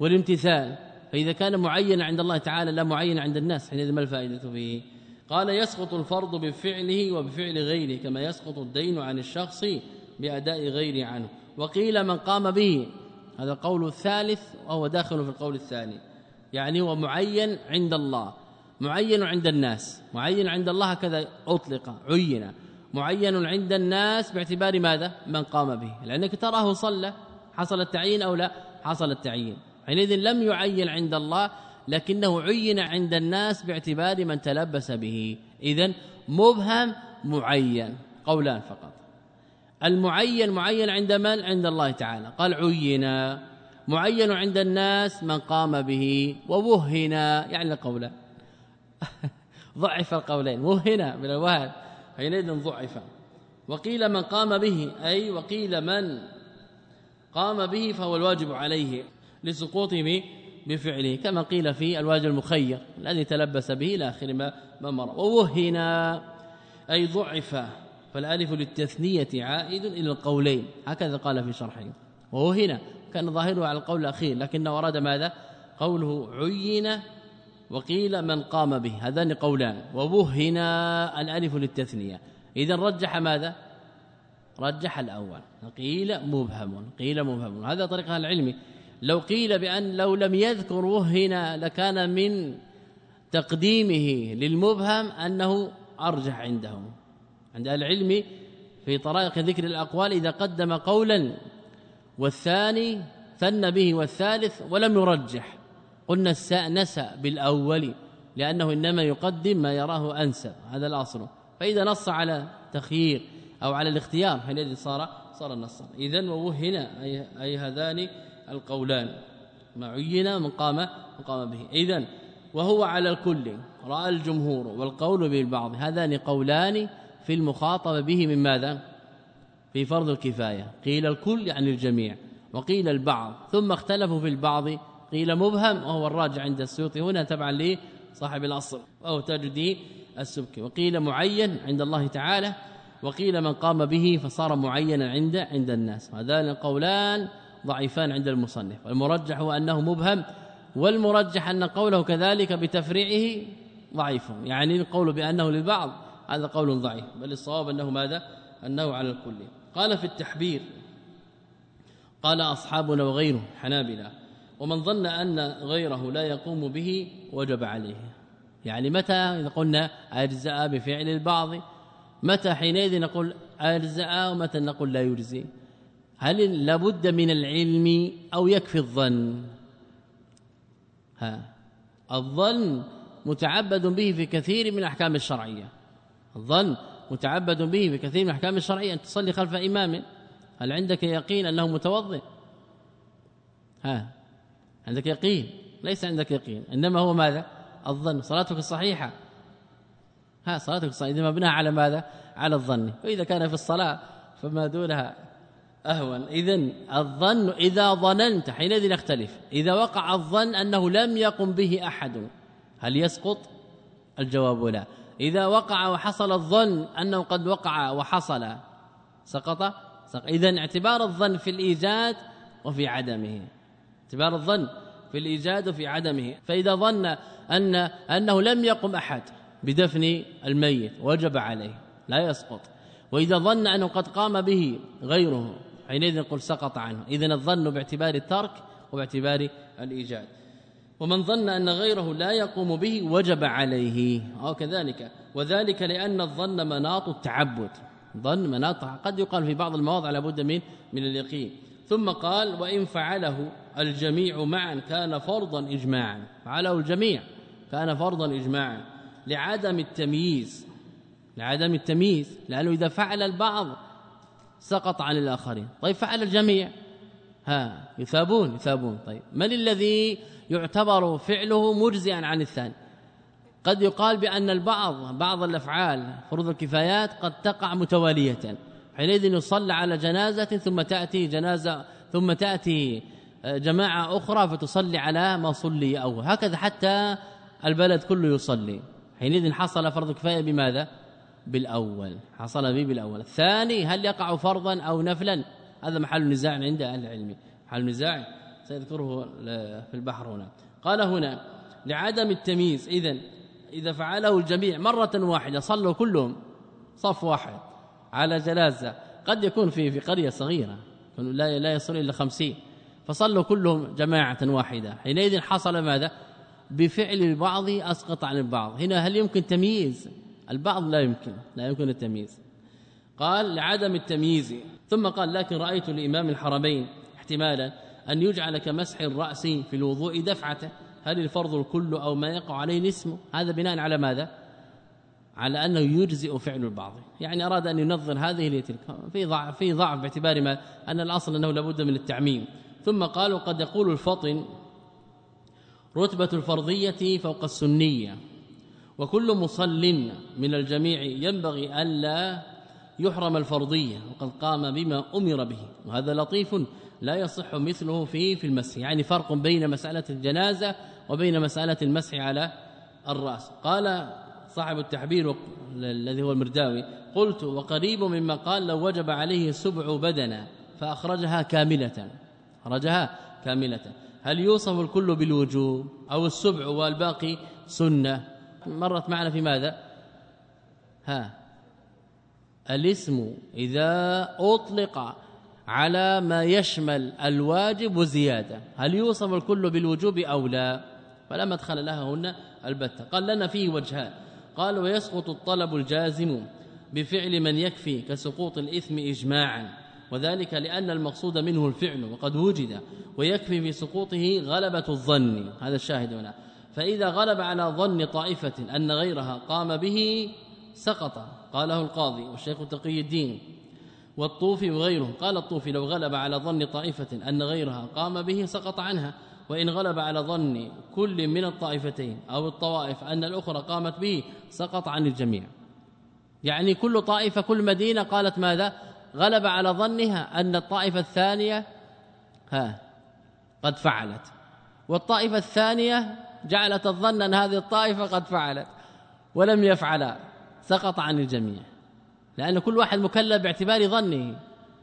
والامتثال. فإذا كان معينا عند الله تعالى لا معين عند الناس. حينئذ ما الفائدة فيه؟ قال يسقط الفرض بفعله وبفعل غيره كما يسقط الدين عن الشخص بأداء غيره عنه. وقيل من قام به. هذا القول الثالث وهو داخل في القول الثاني. يعني هو معين عند الله. معين عند الناس. معين عند الله هكذا أطلق عين. معين عند الناس باعتبار ماذا؟ من قام به. لأنك تراه صلى. حصل التعيين أو لا؟ حصل التعيين. حينئذ لم يعين عند الله لكنه عين عند الناس باعتبار من تلبس به. اذا مبهم معين قولان فقط. المعين معين عند من؟ عند الله تعالى. قال عينا معين عند الناس من قام به ووهنا يعني قولا ضعف القولين. وهنا من الوهن. حينئذ ضعف. وقيل من قام به أي وقيل من قام به فهو الواجب عليه لسقوطه بفعله كما قيل في الواجب المخير الذي تلبس به إلى اخر ما مر. ووهنا أي ضعف. فالألف للتثنية عائد إلى القولين. هكذا قال في شرحه. ووهنا كان ظاهره على القول الأخير لكنه أراد ماذا؟ قوله عين وقيل من قام به. هذان قولان. ووهنا الألف للتثنية. إذا رجح ماذا؟ رجح الأول. قيل مبهم. قيل مبهم. هذا طريق العلم. لو قيل بأن لو لم يذكر وهنا لكان من تقديمه للمبهم أنه أرجح عندهم. عند العلم في طرائق ذكر الأقوال إذا قدم قولا والثاني ثن به والثالث ولم يرجح. قلنا السأنس بالأول لأنه إنما يقدم ما يراه أنسب. هذا الأصل. فإذا نص على تخيير أو على الاختيار حينئذ صار؟ صار نصا. إذا ووهنا أي, أي هذان القولان. ما عين من قام من قام به. إذا وهو على الكل. رأى الجمهور والقول بالبعض. هذان قولان في المخاطبة به من ماذا؟ في فرض الكفاية. قيل الكل يعني الجميع وقيل البعض ثم اختلفوا في البعض. قيل مبهم وهو الراجع عند السيوطي هنا تبعا لصاحب الأصل وهو تاج الدين السبكي. وقيل معين عند الله تعالى وقيل من قام به فصار معينا عند عند الناس. هذان القولان ضعيفان عند المصنف. والمرجح هو أنه مبهم والمرجح أن قوله كذلك بتفريعه ضعيف. يعني القول بأنه للبعض هذا قول ضعيف بل الصواب أنه ماذا؟ انه على الكل. قال في التحبير قال أصحابنا وغيره حنابلة ومن ظن أن غيره لا يقوم به وجب عليه. يعني متى إذا قلنا اجزاء بفعل البعض؟ متى حينئذ نقول اجزاء ومتى نقول لا يجزي؟ هل لابد من العلم أو يكفي الظن؟ ها الظن متعبد به في كثير من الأحكام الشرعية. الظن متعبد به في كثير من الأحكام الشرعية أن تصلي خلف إمام. هل عندك يقين أنه متوضئ؟ ها عندك يقين. ليس عندك يقين. إنما هو ماذا؟ الظن. صلاتك صحيحة. ها صلاتك صحيحة. مبناها على ماذا؟ على الظن. وإذا كان في الصلاة فما دونها أهون. اذا الظن إذا ظننت حينئذ يختلف. إذا وقع الظن أنه لم يقم به أحد هل يسقط؟ الجواب لا. إذا وقع وحصل الظن أنه قد وقع وحصل. سقط؟ سقط. اذا اعتبار الظن في الإيجاد وفي عدمه. اعتبار الظن في الإيجاد وفي عدمه. فإذا ظن أن أنه لم يقم أحد بدفن الميت وجب عليه لا يسقط. وإذا ظن أنه قد قام به غيره حينئذ نقول سقط عنه. اذا الظن باعتبار الترك وباعتبار الإيجاد. ومن ظن أن غيره لا يقوم به وجب عليه. أو كذلك. وذلك لأن الظن مناط التعبد. ظن مناط قد يقال في بعض المواضع لابد من من اليقين. ثم قال وإن فعله الجميع معا كان فرضا اجماعا. فعله الجميع كان فرضا اجماعا. لعدم التمييز. لعدم التمييز. لأنه إذا فعل البعض سقط عن الآخرين. طيب فعل الجميع. ها يثابون يثابون. طيب من الذي يعتبر فعله مجزئا عن الثاني؟ قد يقال بأن البعض بعض الأفعال فروض الكفايات قد تقع متوالية. حينئذ يصلى على جنازة ثم تأتي جنازة ثم تأتي آه، جماعة أخرى فتصلي على ما صلي اول هكذا حتى البلد كله يصلي. حينئذ حصل فرض كفايه بماذا؟ بالأول. حصل به بالأول. الثاني هل يقع فرضا أو نفلا؟ هذا محل نزاع عند أهل العلم. محل نزاع سيذكره في البحر هنا. قال هنا لعدم التمييز اذا إذا فعله الجميع مرة واحدة صلوا كلهم صف واحد على جنازة قد يكون في في قرية صغيرة لا لا يصل إلى 50 فصلوا كلهم جماعة واحدة. حينئذ حصل ماذا؟ بفعل البعض أسقط عن البعض. هنا هل يمكن تمييز؟ البعض لا يمكن لا يمكن التمييز. قال لعدم التمييز. ثم قال لكن رأيت الإمام الحرمين احتمالا أن يجعل كمسح الرأس في الوضوء دفعه هل الفرض الكل أو ما يقع عليه الاسم؟ هذا بناء على ماذا؟ على أنه يجزئ فعل البعض. يعني أراد أن ينظر هذه لتلك في ضعف في ضعف باعتبار ما أن الأصل أنه لابد من التعميم. ثم قالوا قد يقول الفطن رتبة الفرضية فوق السنية. وكل مصل من الجميع ينبغي ألا يحرم الفرضية وقد قام بما أمر به وهذا لطيف لا يصح مثله فيه في المسح يعني فرق بين مسألة الجنازة وبين مسألة المسح على الرأس. قال صاحب التحبير الذي هو المرداوي قلت وقريب مما قال لو وجب عليه سبع بدنا فأخرجها كاملة. خرجها كاملة. هل يوصف الكل بالوجوب أو السبع والباقي سنة؟ مرت معنا في ماذا؟ ها الاسم إذا أطلق على ما يشمل الواجب وزياده هل يوصف الكل بالوجوب أو لا؟ فلا مدخل لها هنا البتة. قال لنا فيه وجهان. قال ويسقط الطلب الجازم بفعل من يكفي كسقوط الإثم إجماعا وذلك لأن المقصود منه الفعل وقد وجد ويكفي في سقوطه غلبة الظن. هذا الشاهد هنا. فإذا غلب على ظن طائفة أن غيرها قام به سقط. قاله القاضي والشيخ تقي الدين والطوفي وغيره قال الطوفي لو غلب على ظن طائفة أن غيرها قام به سقط عنها وإن غلب على ظن كل من الطائفتين أو الطوائف أن الأخرى قامت به سقط عن الجميع. يعني كل طائفة كل مدينة قالت ماذا؟ غلب على ظنها أن الطائفة الثانية ها قد فعلت. والطائفة الثانية جعلت الظن أن هذه الطائفة قد فعلت ولم يفعل سقط عن الجميع لأن كل واحد مكلف باعتبار ظنه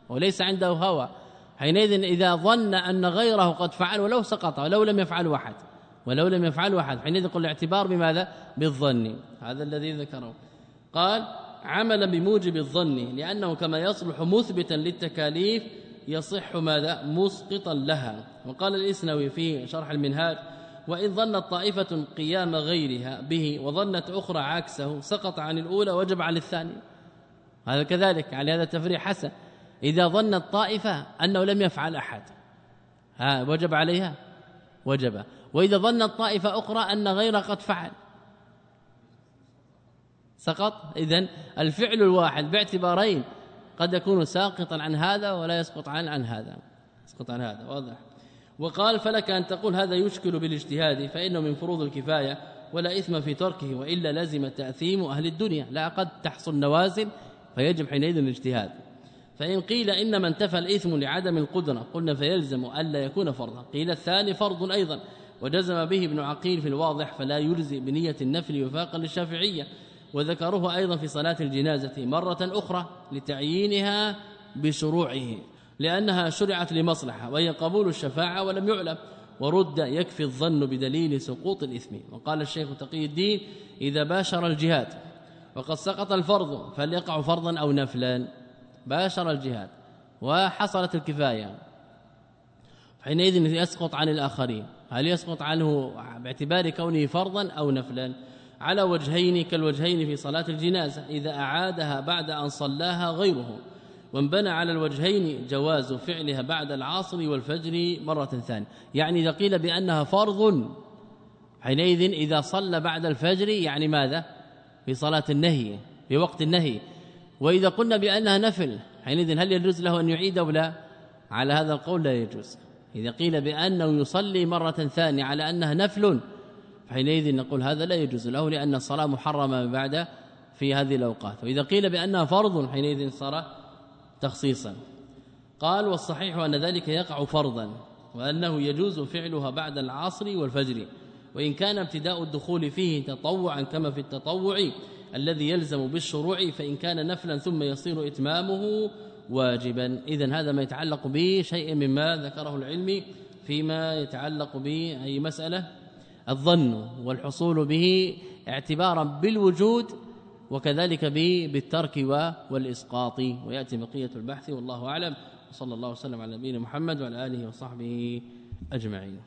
وليس عنده هوى. حينئذ إذا ظن أن غيره قد فعل ولو سقط ولو لم يفعل واحد ولو لم يفعل واحد حينئذ يقول الاعتبار بماذا؟ بالظن. هذا الذي ذكره. قال عملا بموجب الظن لأنه كما يصلح مثبتا للتكاليف يصح ماذا؟ مسقطا لها. وقال الإسنوي في شرح المنهاج وإن ظنت طائفة قيام غيرها به وظنت أخرى عكسه سقط عن الأولى وجب على الثانية. هذا كذلك على هذا التفريع حسن. إذا ظنت طائفة أنه لم يفعل أحد. ها وجب عليها؟ وجب. وإذا ظنت طائفة أخرى أن غيرها قد فعل. سقط؟ إذن الفعل الواحد باعتبارين قد يكون ساقطا عن هذا ولا يسقط عن عن هذا. يسقط عن هذا واضح. وقال فلك أن تقول هذا يشكل بالاجتهاد فإنه من فروض الكفاية ولا إثم في تركه وإلا لزم تأثيم أهل الدنيا. لا قد تحصل نوازل فيجب حينئذ الاجتهاد. فإن قيل إنما انتفى الإثم لعدم القدرة قلنا فيلزم ألا يكون فرضا. قيل الثاني فرض أيضا وجزم به ابن عقيل في الواضح فلا يجزي بنية النفل وفاقا للشافعية. وذكروه أيضا في صلاة الجنازة مرة أخرى لتعيينها بشروعه. لأنها شرعت لمصلحة وهي قبول الشفاعة ولم يعلم ورد يكفي الظن بدليل سقوط الإثم. وقال الشيخ تقي الدين إذا باشر الجهاد وقد سقط الفرض فليقع فرضا أو نفلا. باشر الجهاد وحصلت الكفاية. حينئذ يسقط عن الآخرين. هل يسقط عنه باعتبار كونه فرضا أو نفلا؟ على وجهين كالوجهين في صلاة الجنازة إذا أعادها بعد أن صلاها غيره. وانبنى على الوجهين جواز فعلها بعد العصر والفجر مرة ثانية. يعني إذا قيل بأنها فرض حينئذ إذا صلى بعد الفجر يعني ماذا؟ في صلاة النهي في وقت النهي. وإذا قلنا بأنها نفل حينئذ هل يجوز له أن يعيد أو لا؟ على هذا القول لا يجوز. إذا قيل بأنه يصلي مرة ثانية على أنها نفل حينئذ نقول هذا لا يجوز له لأن الصلاة محرمة بعد في هذه الأوقات. وإذا قيل بأنها فرض حينئذ صار تخصيصا. قال والصحيح أن ذلك يقع فرضا وأنه يجوز فعلها بعد العصر والفجر وإن كان ابتداء الدخول فيه تطوعا كما في التطوع الذي يلزم بالشروع فإن كان نفلا ثم يصير إتمامه واجبا. اذا هذا ما يتعلق بشيء مما ذكره العلم فيما يتعلق بأي مسألة؟ الظن والحصول به اعتبارا بالوجود وكذلك بالترك والإسقاط. ويأتي بقية البحث والله أعلم. وصلى الله وسلم على نبينا محمد وعلى آله وصحبه أجمعين.